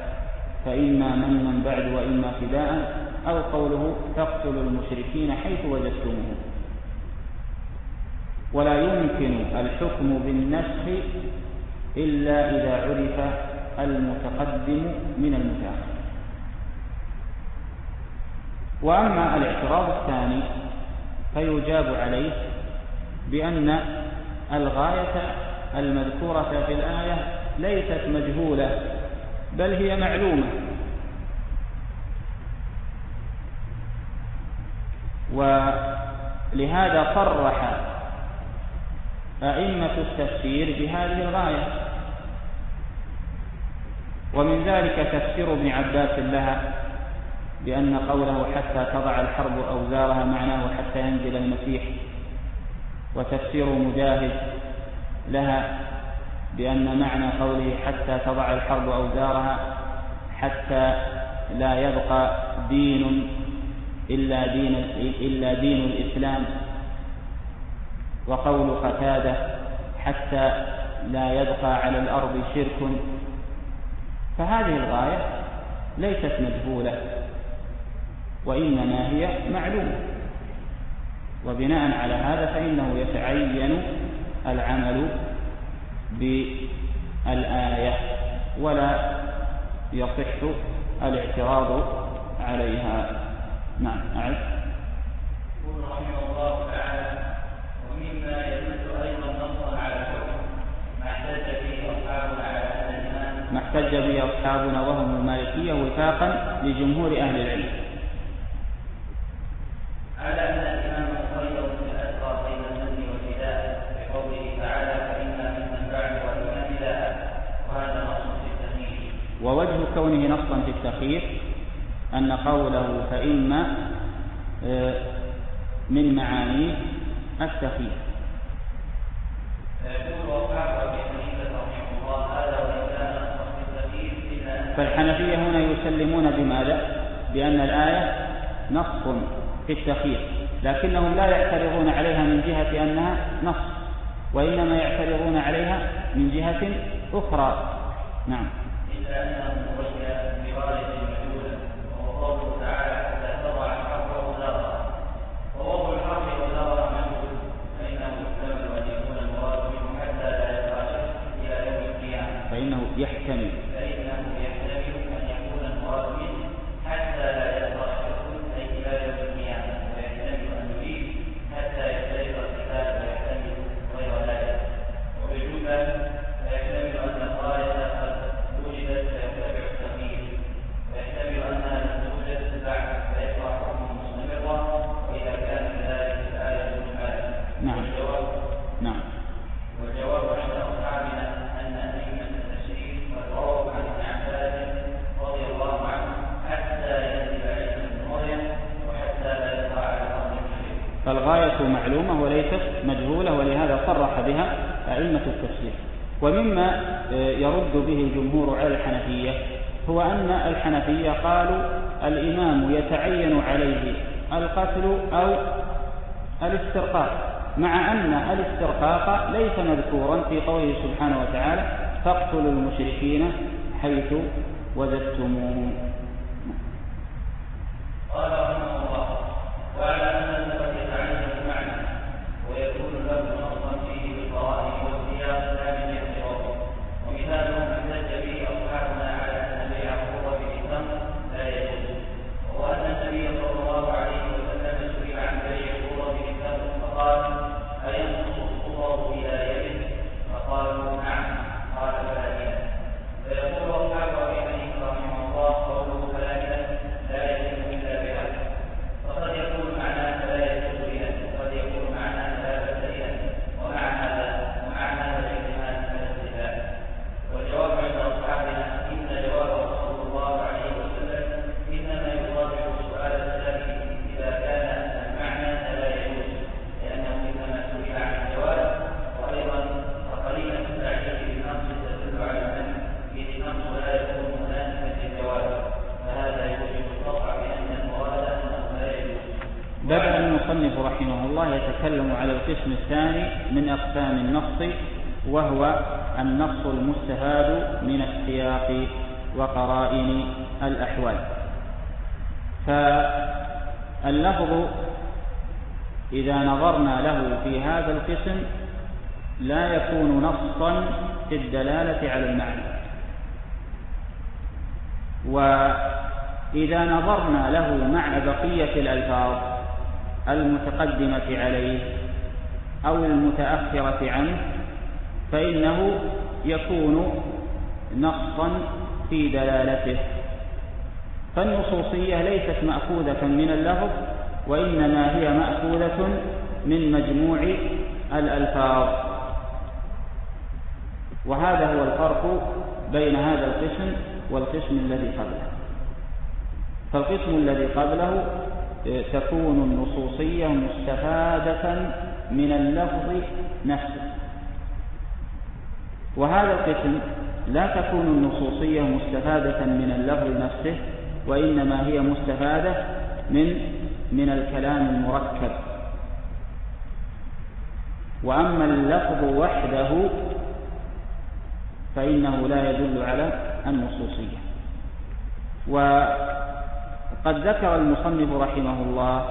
فإما من بعد وإما فداء أو قوله تقتلوا المشركين حيث وجدتموهم ولا يمكن الحكم بالنسخ إلا إذا عرف المتقدم من المتأخر. وأما الاعتراض الثاني فيجاب عليه بأن الغاية المذكورة في الآية ليست مجهولة بل هي معلومة. ولهذا صرح أئمة التفسير بهذه الغاية. ومن ذلك تفسير ابن عباس لها بأن قوله حتى تضع الحرب أوزارها معناه حتى ينزل المسيح. وتفسير مجاهد لها بأن معنى قوله حتى تضع الحرب أوزارها حتى لا يبقى دين إلا دين إلا دين الإسلام. وقول قتادة حتى لا يبقى على الأرض شرك. فهذه الغاية ليست مجهولة وإنما هي معلومة. وبناء على هذا فإنه يتعين العمل بالآية ولا يصح الاعتراض عليها. نعم أعد. رحمه الله تعالى ومما يدل أيضا نصا على الحكم ما احتج به أصحابنا على أن الإمام ما احتج به أصحابنا وهم المالكية وفاقا لجمهور أهل العلم. على أن الإمام الأسرى بين بقوله تعالى فإنا ممن بعد وإنا وهذا نص في التخيير ووجه كونه نصا في التخيير أن قوله فإما آه، من معانيه التخيير. فالحنفية هنا يسلمون بماذا؟ بأن الآية نص في التخيير لكنهم لا يعترضون عليها من جهة أنها نص وإنما يعترضون عليها من جهة أخرى نعم القتل أو الاسترقاق مع أن الاسترقاق ليس مذكورا في قوله سبحانه وتعالى فاقتلوا المشركين حيث وجدتموهم قال الله يتكلم على القسم الثاني من أقسام النص وهو النص المستفاد من السياق وقرائن الأحوال. فاللفظ إذا نظرنا له في هذا القسم لا يكون نصا في الدلالة على المعنى. وإذا نظرنا له مع بقية الألفاظ المتقدمة عليه أو المتأخرة عنه فإنه يكون نصا في دلالته. فالنصوصية ليست مأخوذة من اللفظ وإنما هي مأخوذة من مجموع الألفاظ. وهذا هو الفرق بين هذا القسم والقسم الذي قبله. فالقسم الذي قبله تكون النصوصية مستفادة من اللفظ نفسه. وهذا القسم لا تكون النصوصية مستفادة من اللفظ نفسه وإنما هي مستفادة من من الكلام المركب. وأما اللفظ وحده فإنه لا يدل على النصوصية. وقد ذكر المصنف رحمه الله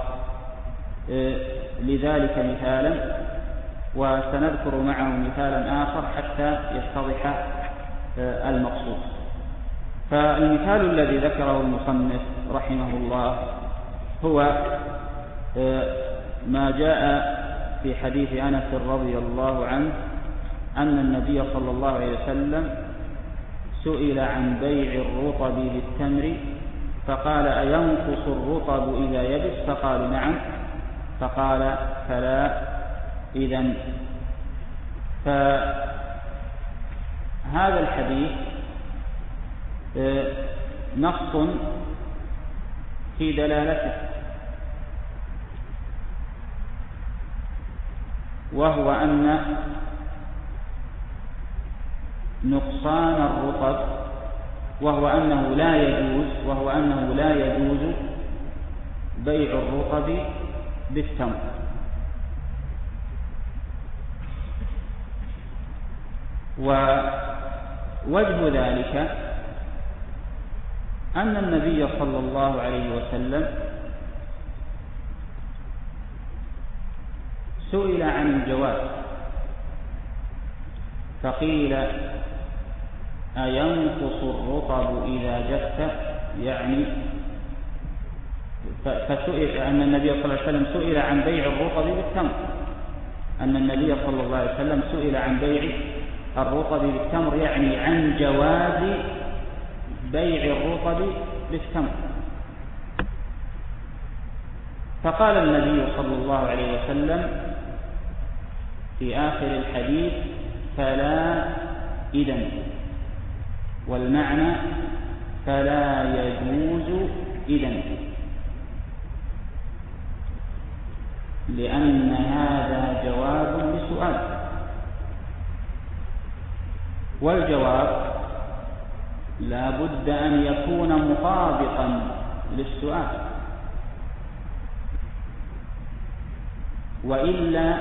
آه، لذلك مثالا وسنذكر معه مثالا آخر حتى يتضح آه، المقصود. فالمثال الذي ذكره المصنف رحمه الله هو آه، ما جاء في حديث أنس رضي الله عنه أن النبي صلى الله عليه وسلم سئل عن بيع الرطب بالتمر فقال أينقص الرطب إذا يبس فقال نعم. فقال فلا. إذا فهذا الحديث آه، نص في دلالته. وهو أن نقصان الرطب وهو أنه لا يجوز وهو أنه لا يجوز بيع الرطب بالتمر ووجه ذلك أن النبي صلى الله عليه وسلم سئل عن الجواز فقيل أينقص الرطب إذا جف يعني فسئل أن النبي صلى الله عليه وسلم سئل عن بيع الرطب بالتمر. أن النبي صلى الله عليه وسلم سئل عن بيع الرطب بالتمر يعني عن جواز بيع الرطب بالتمر. فقال النبي صلى الله عليه وسلم في آخر الحديث فلا إذن. والمعنى فلا يجوز إذن. لأن هذا جواب لسؤال. والجواب لا بد أن يكون مطابقا للسؤال. وإلا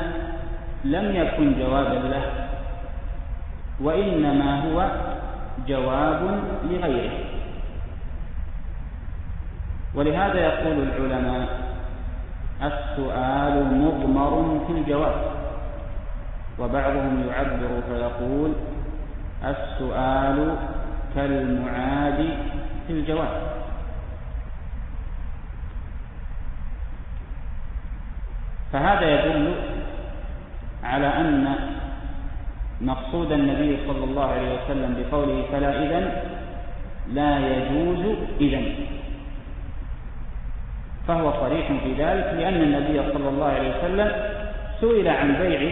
لم يكن جوابا له. وإنما هو جواب لغيره. ولهذا يقول العلماء السؤال مضمر في الجواب. وبعضهم يعبر فيقول السؤال كالمعاد في الجواب. فهذا يدل على أن مقصود النبي صلى الله عليه وسلم بقوله فلا إذن لا يجوز إذن. فهو صريح في ذلك لأن النبي صلى الله عليه وسلم سئل عن بيع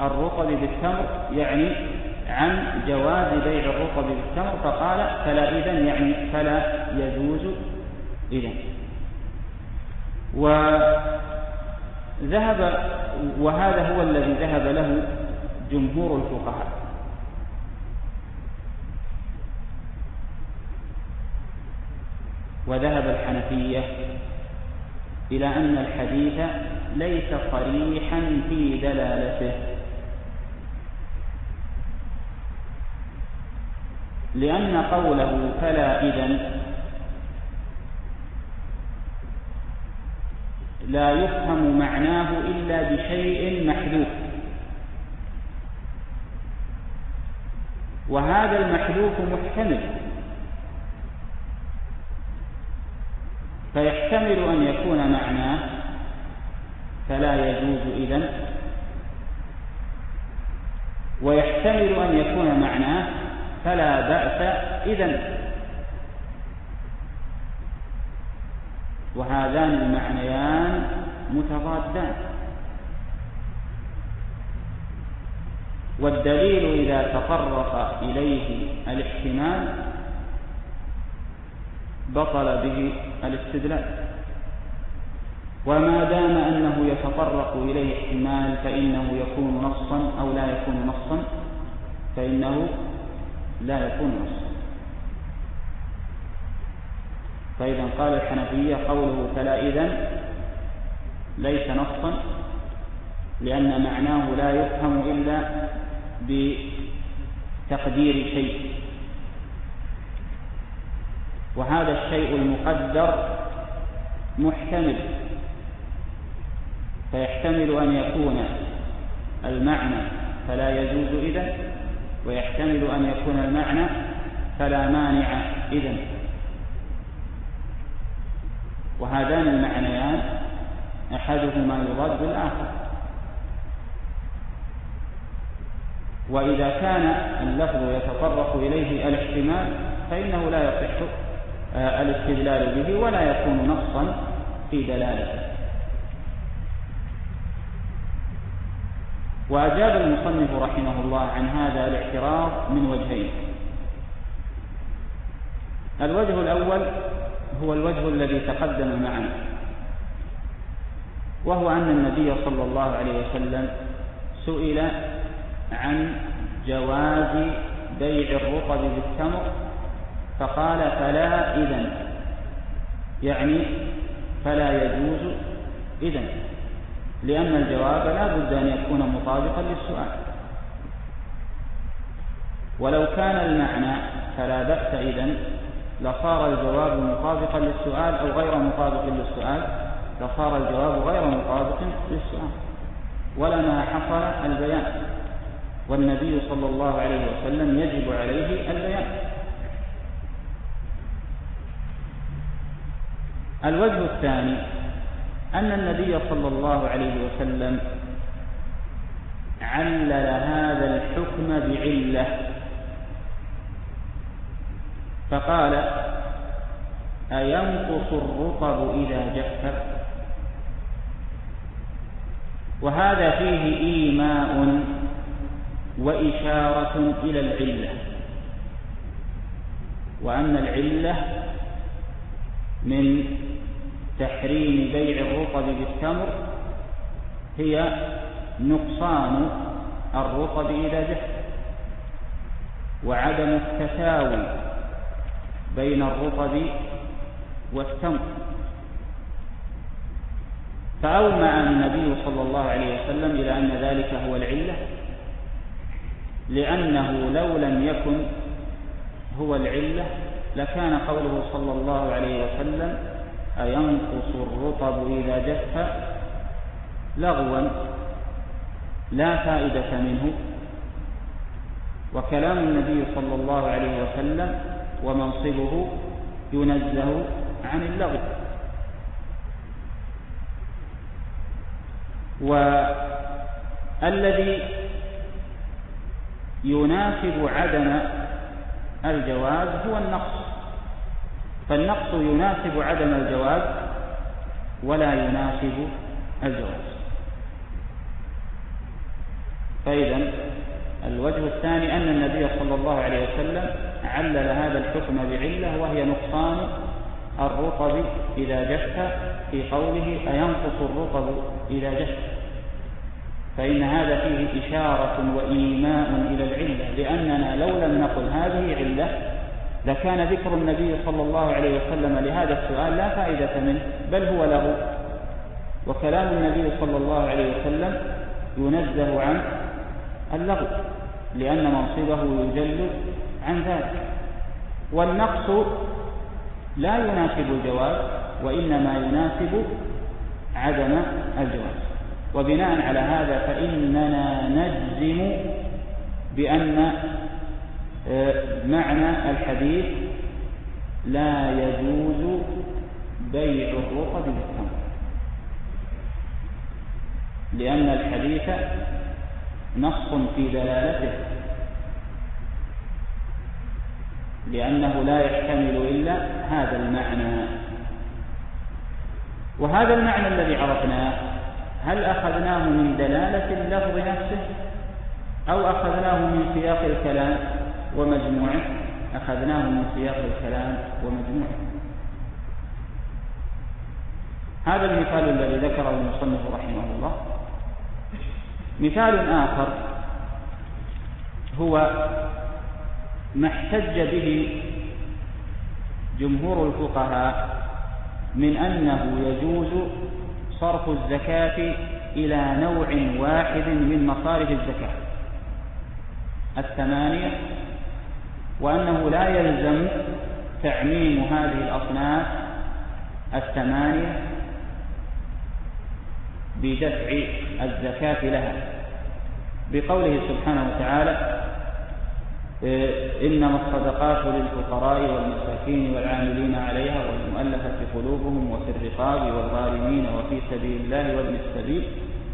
الرطب بالتمر يعني عن جواز بيع الرطب بالتمر فقال فلا إذن يعني فلا يجوز إذن. وذهب وهذا هو الذي ذهب له جمهور الفقهاء. وذهب الحنفية إلى أن الحديث ليس صريحا في دلالته. لأن قوله فلا إذن لا يفهم معناه إلا بشيء محذوف. وهذا المحذوف محتمل. فيحتمل أن يكون معناه فلا يجوز إذن. ويحتمل أن يكون معناه فلا بأس إذن. وهذان المعنيان متضادان. والدليل إذا تطرق إليه الاحتمال بطل به الاستدلال. وما دام أنه يتطرق إليه احتمال فإنه يكون نصا أو لا يكون نصا فإنه لا يكون نصا. فإذا قال الحنفية قوله فلا إذن ليس نصا لأن معناه لا يفهم إلا بتقدير شيء. وهذا الشيء المقدر محتمل. فيحتمل أن يكون المعنى فلا يجوز إذن ويحتمل أن يكون المعنى فلا مانع إذن. وهذان المعنيان أحدهما يضاد الآخر. وإذا كان اللفظ يتطرق إليه الاحتمال فإنه لا يصح آه، الاستدلال به ولا يكون نصا في دلالته. وأجاب المصنف رحمه الله عن هذا الاعتراض من وجهين. الوجه الأول هو الوجه الذي تقدم معنا وهو أن النبي صلى الله عليه وسلم سئل عن جواز بيع الرطب بالتمر فقال فلا إذن. يعني فلا يجوز إذن. لأن الجواب لا بد أن يكون مطابقا للسؤال. ولو كان المعنى فلا بأس إذن. لصار الجواب مطابقا للسؤال أو غير مطابق للسؤال لصار الجواب غير مطابق للسؤال. ولما حصل البيان. والنبي صلى الله عليه وسلم يجب عليه البيان. الوجه الثاني أن النبي صلى الله عليه وسلم علل هذا الحكم بعلة. فقال أينقص الرطب إذا جف؟ وهذا فيه إيماء وإشارة إلى العلة. وأن العلة من تحريم بيع الرطب بالتمر هي نقصان الرطب إذا جف وعدم التساوي بين الرطب والتمر. فأومع النبي صلى الله عليه وسلم إلى أن ذلك هو العلة لأنه لو لم يكن هو العلة لكان قوله صلى الله عليه وسلم أينقص الرطب إذا جف؟ لغوا لا فائدة منه. وكلام النبي صلى الله عليه وسلم ومنصبه ينزه عن اللغو. والذي يناسب عدم الجواز هو النقص. فالنقص يناسب عدم الجواز ولا يناسب الجواز. فإذا الوجه الثاني أن النبي صلى الله عليه وسلم علل هذا الحكم بعلة وهي نقصان الرطب إذا جف في قوله أينقص الرطب إذا جف فإن هذا فيه إشارة وإيماء إلى العلة لأننا لو لم نقل هذه علة لكان ذكر النبي صلى الله عليه وسلم لهذا السؤال لا فائدة منه بل هو له. وكلام النبي صلى الله عليه وسلم ينزه عن اللغو لأن منصبه يجل عن ذلك. والنقص لا يناسب الجواز وإنما يناسب عدم الجواز وبناء على هذا فإننا نجزم بأن آه، معنى الحديث لا يجوز بيع الرطب بالتمر لأن الحديث نص في دلالته. لأنه لا يحتمل إلا هذا المعنى. وهذا المعنى الذي عرفناه هل أخذناه من دلالة اللفظ نفسه أو أخذناه من سياق الكلام ومجموعه؟ أخذناه من سياق الكلام ومجموعه. هذا المثال الذي ذكره المصنف رحمه الله. مثال آخر هو ما احتج به جمهور الفقهاء من أنه يجوز صرف الزكاة إلى نوع واحد من مصارف الزكاة. الثمانية وأنه لا يلزم تعميم هذه الأصناف. الثمانية بدفع الزكاة لها. بقوله سبحانه وتعالى إنما الصدقات للفقراء والمساكين والعاملين عليها والمؤلفة قلوبهم وفي الرقاب والغارمين وفي سبيل الله وابن السبيل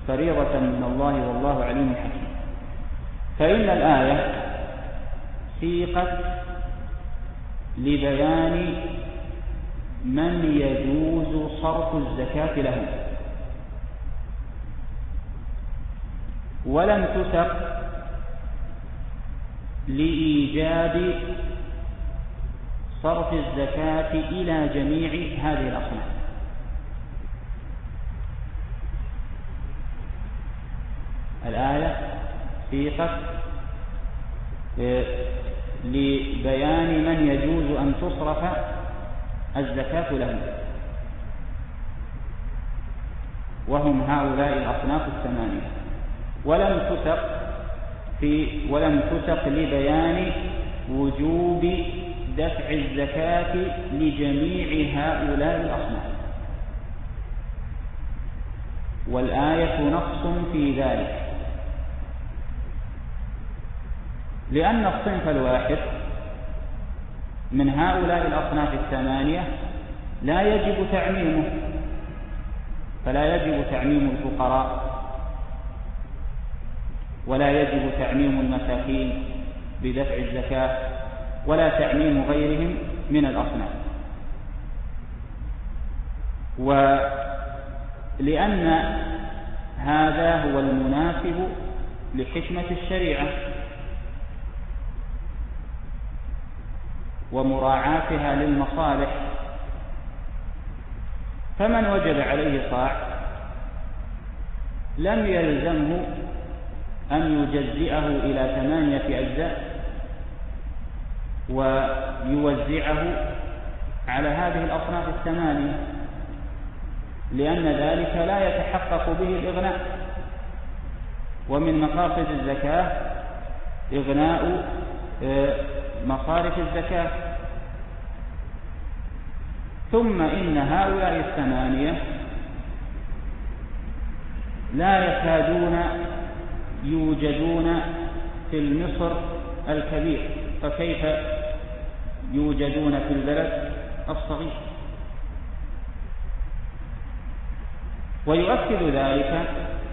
فريضة من الله والله عليم حكيم. فإن الآية سيقت لبيان من يجوز صرف الزكاة لهم. ولم تسق لإيجاب صرف الزكاة إلى جميع هذه الأصناف الآية سيقت لبيان من يجوز أن تصرف الزكاة لهم. وهم هؤلاء الأصناف الثمانية. ولم تسق في ولم تسق لبيان وجوب دفع الزكاة لجميع هؤلاء الأصناف. والآية نص في ذلك. لأن الصنف الواحد من هؤلاء الأصناف الثمانية لا يجب تعميمه فلا يجب تعميم الفقراء. ولا يجب تعميم المساكين بدفع الزكاة ولا تعميم غيرهم من الأصناف ولأن هذا هو المناسب لحكمة الشريعة ومراعاتها للمصالح. فمن وجب عليه صاع لم يلزمه أن يجزئه إلى ثمانية أجزاء ويوزعه على هذه الأصناف الثمانية لأن ذلك لا يتحقق به الإغناء. ومن مقاصد الزكاة إغناء آه، مصارف الزكاة. ثم إن هؤلاء الثمانية لا يكادون يوجدون في المصر الكبير فكيف يوجدون في البلد الصغير؟ ويؤكد ذلك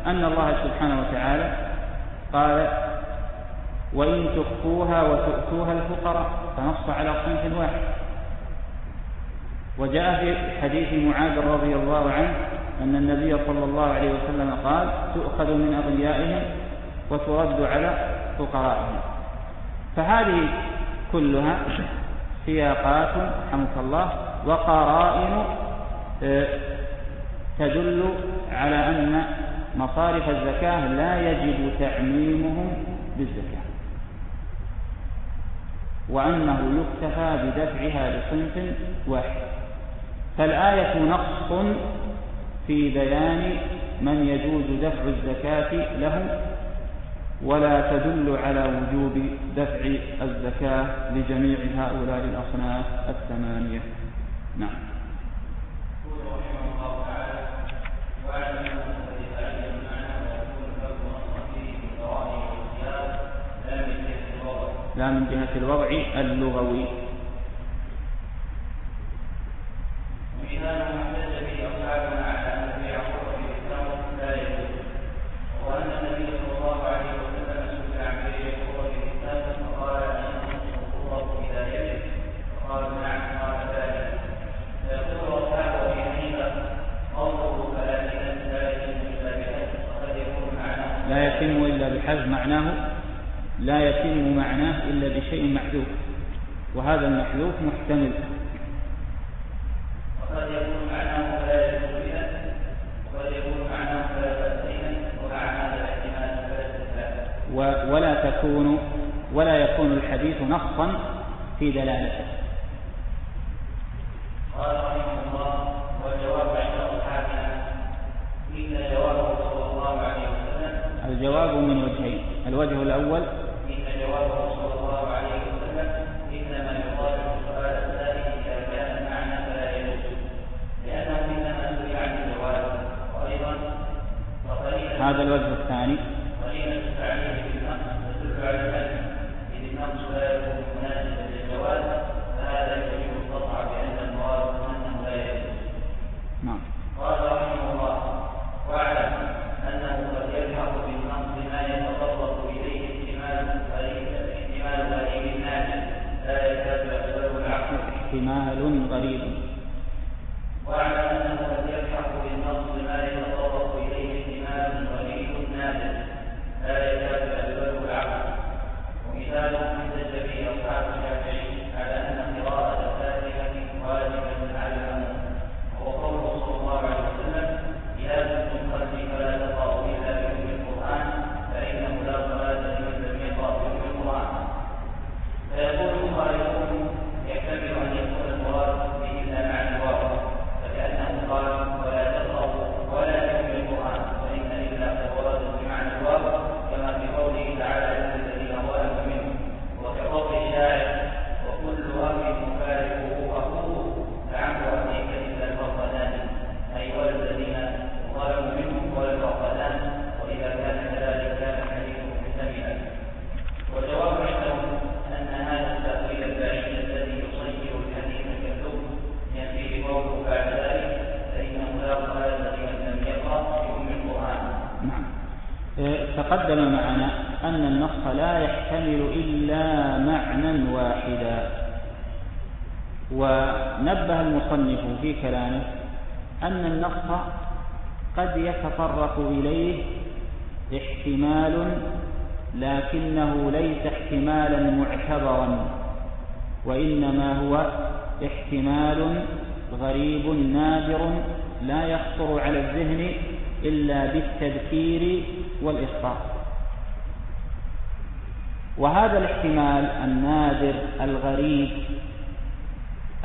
أن الله سبحانه وتعالى قال وإن تخفوها وتؤتوها الفقراء فنص على صنف واحد. وجاء في حديث معاذ رضي الله عنه أن النبي صلى الله عليه وسلم قال تؤخذ من أغنيائهم وترد على فقرائهم. فهذه كلها سياقات رحمك الله وقرائن آه، تدل على أن مصارف الزكاة لا يجب تعميمهم بالزكاة. وأنه يكتفى بدفعها لصنف واحد. فالآية نص في بيان من يجوز دفع الزكاة لهم ولا تدل على وجوب دفع الزكاة لجميع هؤلاء الأصناف الثمانية. نعم. لا من جهة الوضع اللغوي. الحذف معناه لا يتم معناه إلا بشيء محذوف وهذا المحذوف محتمل. وقد يكون معناه لا يجوز وقد يكون معناه لا ولا تكون ولا يكون الحديث نصا في دلالته. احتمال لكنه ليس احتمالا معتبرا وإنما هو احتمال غريب نادر لا يخطر على الذهن إلا بالتذكير والإخطار وهذا الاحتمال النادر الغريب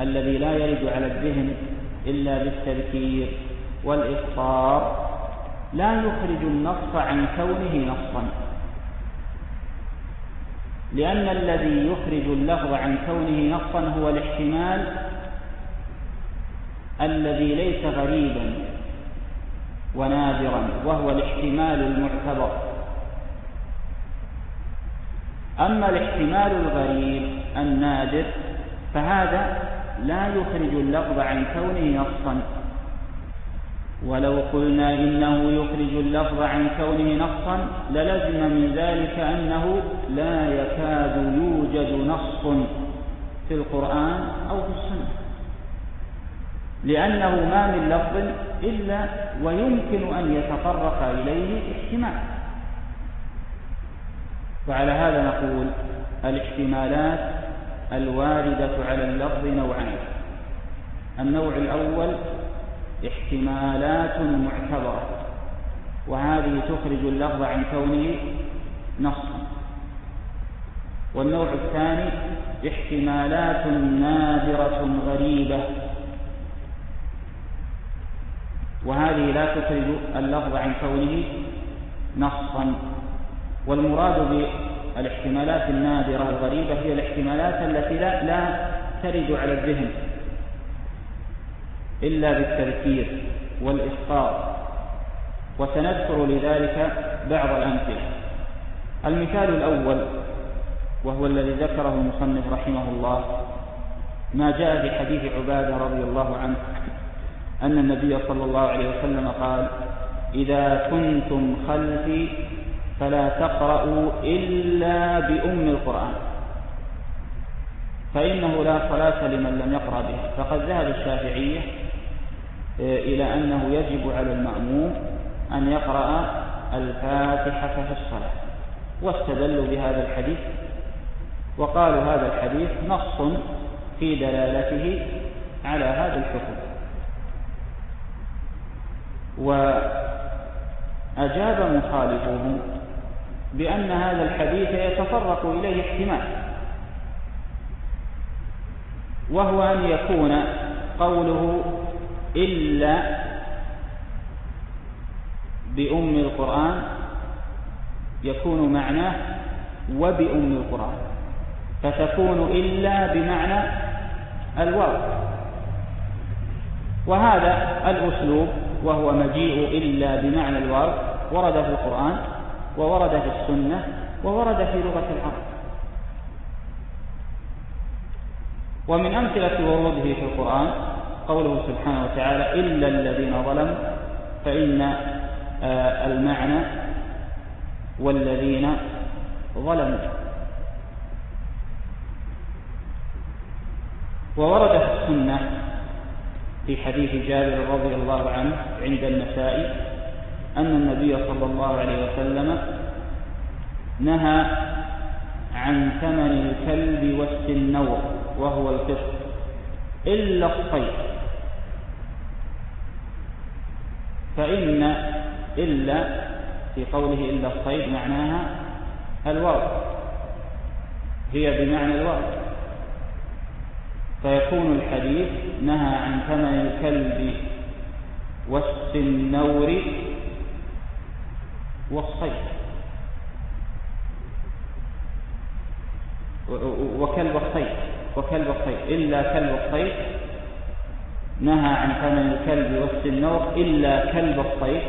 الذي لا يرد على الذهن إلا بالتذكير والإخطار لا يخرج النص عن كونه نصا. لأن الذي يخرج اللفظ عن كونه نصا هو الاحتمال الذي ليس غريبا ونادرا وهو الاحتمال المعتبر. أما الاحتمال الغريب النادر فهذا لا يخرج اللفظ عن كونه نصا. ولو قلنا إنه يخرج اللفظ عن كونه نصا للزم من ذلك أنه لا يكاد يوجد نص في القرآن أو في السنة. لأنه ما من لفظ إلا ويمكن أن يتطرق إليه احتمال. وعلى هذا نقول الاحتمالات الواردة على اللفظ نوعان. النوع الأول احتمالات معتبرة. وهذه تخرج اللفظ عن كونه نصا والنوع الثاني احتمالات نادرة غريبة. وهذه لا تخرج اللفظ عن كونه نصا. والمراد بالاحتمالات النادرة الغريبة هي الاحتمالات التي لا, لا ترد على الذهن. إلا بالتذكير والإسقاط وسنذكر لذلك بعض الأمثلة. المثال الأول وهو الذي ذكره المصنف رحمه الله ما جاء في حديث عبادة رضي الله عنه أن النبي صلى الله عليه وسلم قال إذا كنتم خلفي فلا تقرأوا إلا بأم القرآن. فإنه لا صلاة لمن لم يقرأ بها. فقد ذهب الشافعية إلى أنه يجب على المأموم أن يقرأ الفاتحة في الصلاة. واستدلوا بهذا الحديث وقالوا هذا الحديث نص في دلالته على هذا الحكم. وأجاب مخالفهم بأن هذا الحديث يتفرق إليه احتمال وهو أن يكون قوله إلا بأم القرآن يكون معناه وبأم القرآن فتكون إلا بمعنى الواو. وهذا الأسلوب وهو مجيء إلا بمعنى الواو ورد في القرآن وورد في السنة وورد في لغة العرب. ومن أمثلة وروده في القرآن قوله سبحانه وتعالى إلا الذين ظلموا فإن آه، المعنى والذين ظلموا. وورد في السنة في حديث جابر رضي الله عنه عند النسائي أن النبي صلى الله عليه وسلم نهى عن ثمن الكلب والسنور وهو القسط إلا الصيد. فإن إلا في قوله إلا الصيد معناها الواو. هي بمعنى الواو. فيكون الحديث نهى عن ثمن الكلب والسنور والصيد. وكلب الصيد. وكلب الصيد. إلا كلب الصيد نهى عن ثمن الكلب والسنور إلا كلب الصيد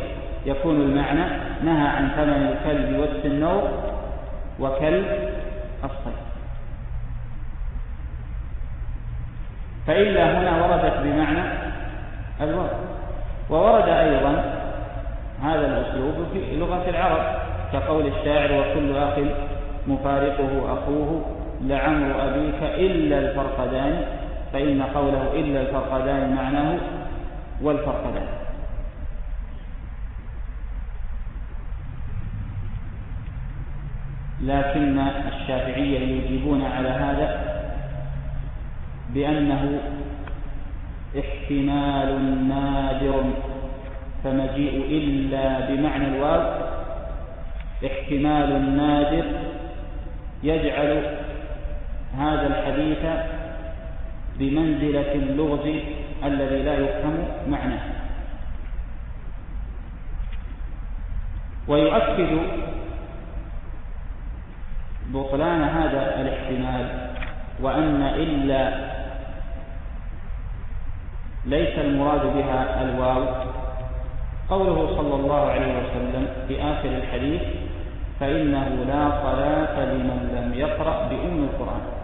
يكون المعنى نهى عن ثمن الكلب والسنور وكلب الصيد فإلا هنا وردت بمعنى الورد. وورد أيضا هذا الأسلوب في لغة العرب كقول الشاعر وكل أخ مفارقه أخوه لعمر أبيك إلا الفرقدان فإن قوله إلا الفرقدان معناه والفرقدان. لكن الشافعية يجيبون على هذا بأنه احتمال نادر فمجيء إلا بمعنى الواو. احتمال نادر يجعل هذا الحديث بمنزلة اللغز الذي لا يفهم معناه. ويؤكد بطلان هذا الاحتمال وأن إلا ليس المراد بها الواو. قوله صلى الله عليه وسلم في آخر الحديث فإنه لا صلاة لمن لم يقرأ بأم القرآن.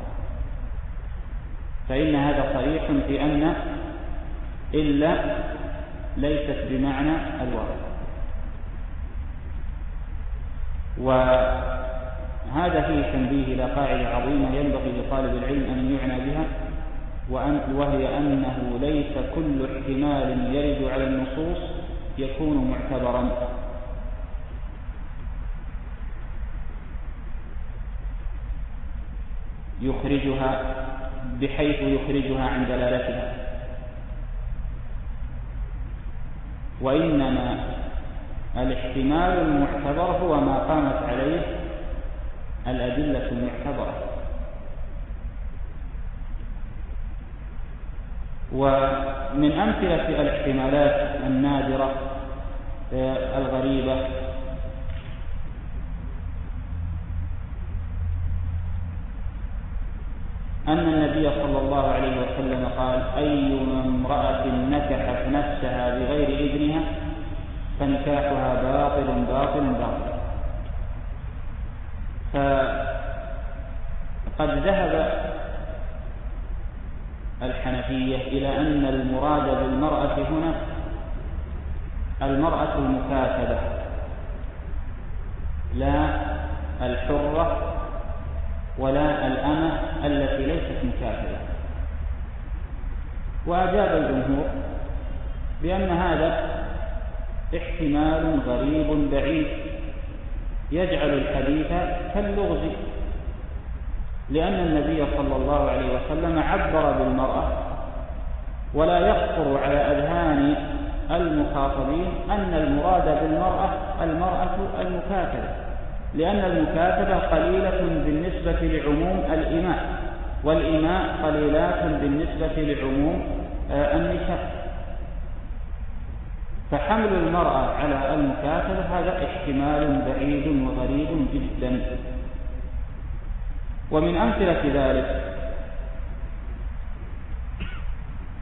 فإن هذا صريح في أن إلا ليست بمعنى الواو وهذا فيه تنبيه إلى قاعدة عظيمة ينبغي لطالب العلم أن يعنى بها وأن وهي أنه ليس كل احتمال يرد على النصوص يكون معتبرا. يخرجها بحيث يخرجها عن دلالتها. وإنما الاحتمال المعتبر هو ما قامت عليه الأدلة المعتبرة. ومن أمثلة الاحتمالات النادرة آه، الغريبة أن النبي صلى الله عليه وسلم قال أيما امرأة نكحت نفسها بغير إذنها فنكاحها باطل باطل باطل. فقد ذهب الحنفية إلى أن المراد بالمرأة هنا المرأة المكاتبة لا الحرة ولا الأمة التي ليست مكاتبة وأجاب الجمهور بأن هذا احتمال غريب بعيد. يجعل الحديث كاللغز لأن النبي صلى الله عليه وسلم عبر بالمرأة ولا يخطر على أذهان المخاطبين أن المراد بالمرأة المرأة المكاتبة لأن المكاتبة قليلة بالنسبة لعموم الإماء والإماء قليلات بالنسبة لعموم آه، النساء. فحمل المرأة على المكاتبة هذا احتمال بعيد وغريب جدا. ومن أمثلة ذلك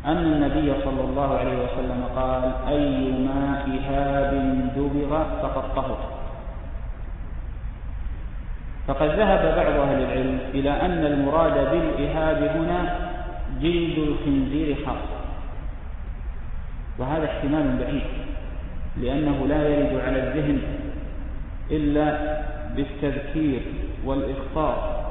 أن النبي صلى الله عليه وسلم قال أي ماء هاب دبغ فقد طهر فقد ذهب بعض أهل العلم إلى أن المراد بالإهاب هنا جلد الخنزير خاصة وهذا احتمال بعيد لأنه لا يرد على الذهن إلا بالتذكير والإخطار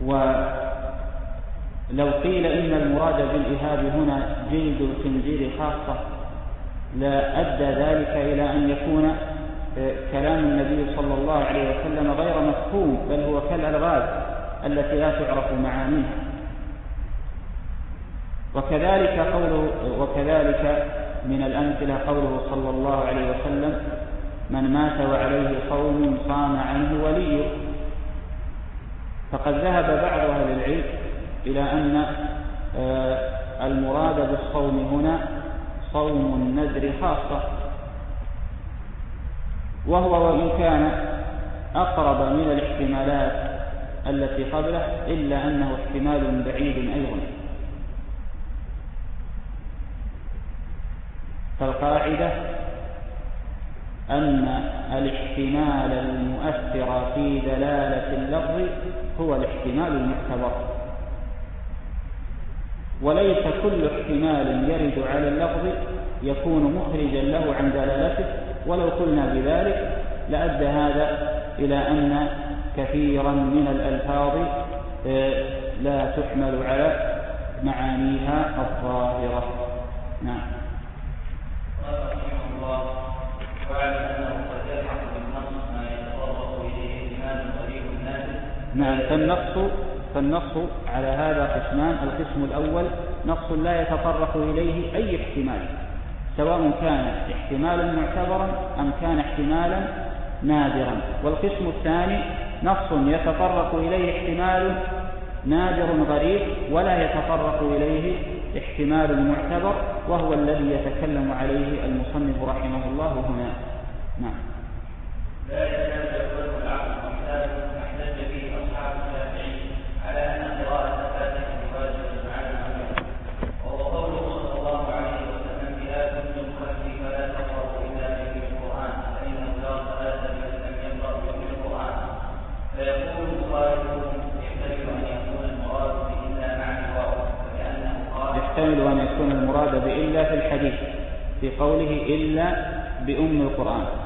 ولو قيل إن المراد بالإهاب هنا جلد الخنزير خاصة لا أدى ذلك إلى أن يكون كلام النبي صلى الله عليه وسلم غير مفهوم بل هو كالألغاز التي لا تعرف معانيها. وكذلك قوله وكذلك من الأمثلة قوله صلى الله عليه وسلم من مات وعليه صوم صام عنه وليه فقد ذهب بعض أهل العلم إلى أن آه، المراد بالصوم هنا صوم النذر خاصة. وهو وإن كان أقرب من الاحتمالات التي قبله إلا أنه احتمال بعيد أيضا. فالقاعدة أن الاحتمال المؤثر في دلالة اللفظ هو الاحتمال المعتبر. وليس كل احتمال يرد على اللفظ يكون مخرجا له عن دلالته ولو قلنا بذلك لأدى هذا إلى أن كثيرا من الألفاظ آه، لا تحمل على معانيها الظاهرة. نعم. نعم فالنص فالنص على هذا قسمان القسم الأول نص لا يتطرق إليه أي احتمال. سواء كان احتمالا معتبرا أم كان احتمالا نادرا. والقسم الثاني نص يتطرق إليه احتمال نادر غريب ولا يتطرق إليه احتمال معتبر وهو الذي يتكلم عليه المصنف رحمه الله هنا. نعم. لا بأم القرآن.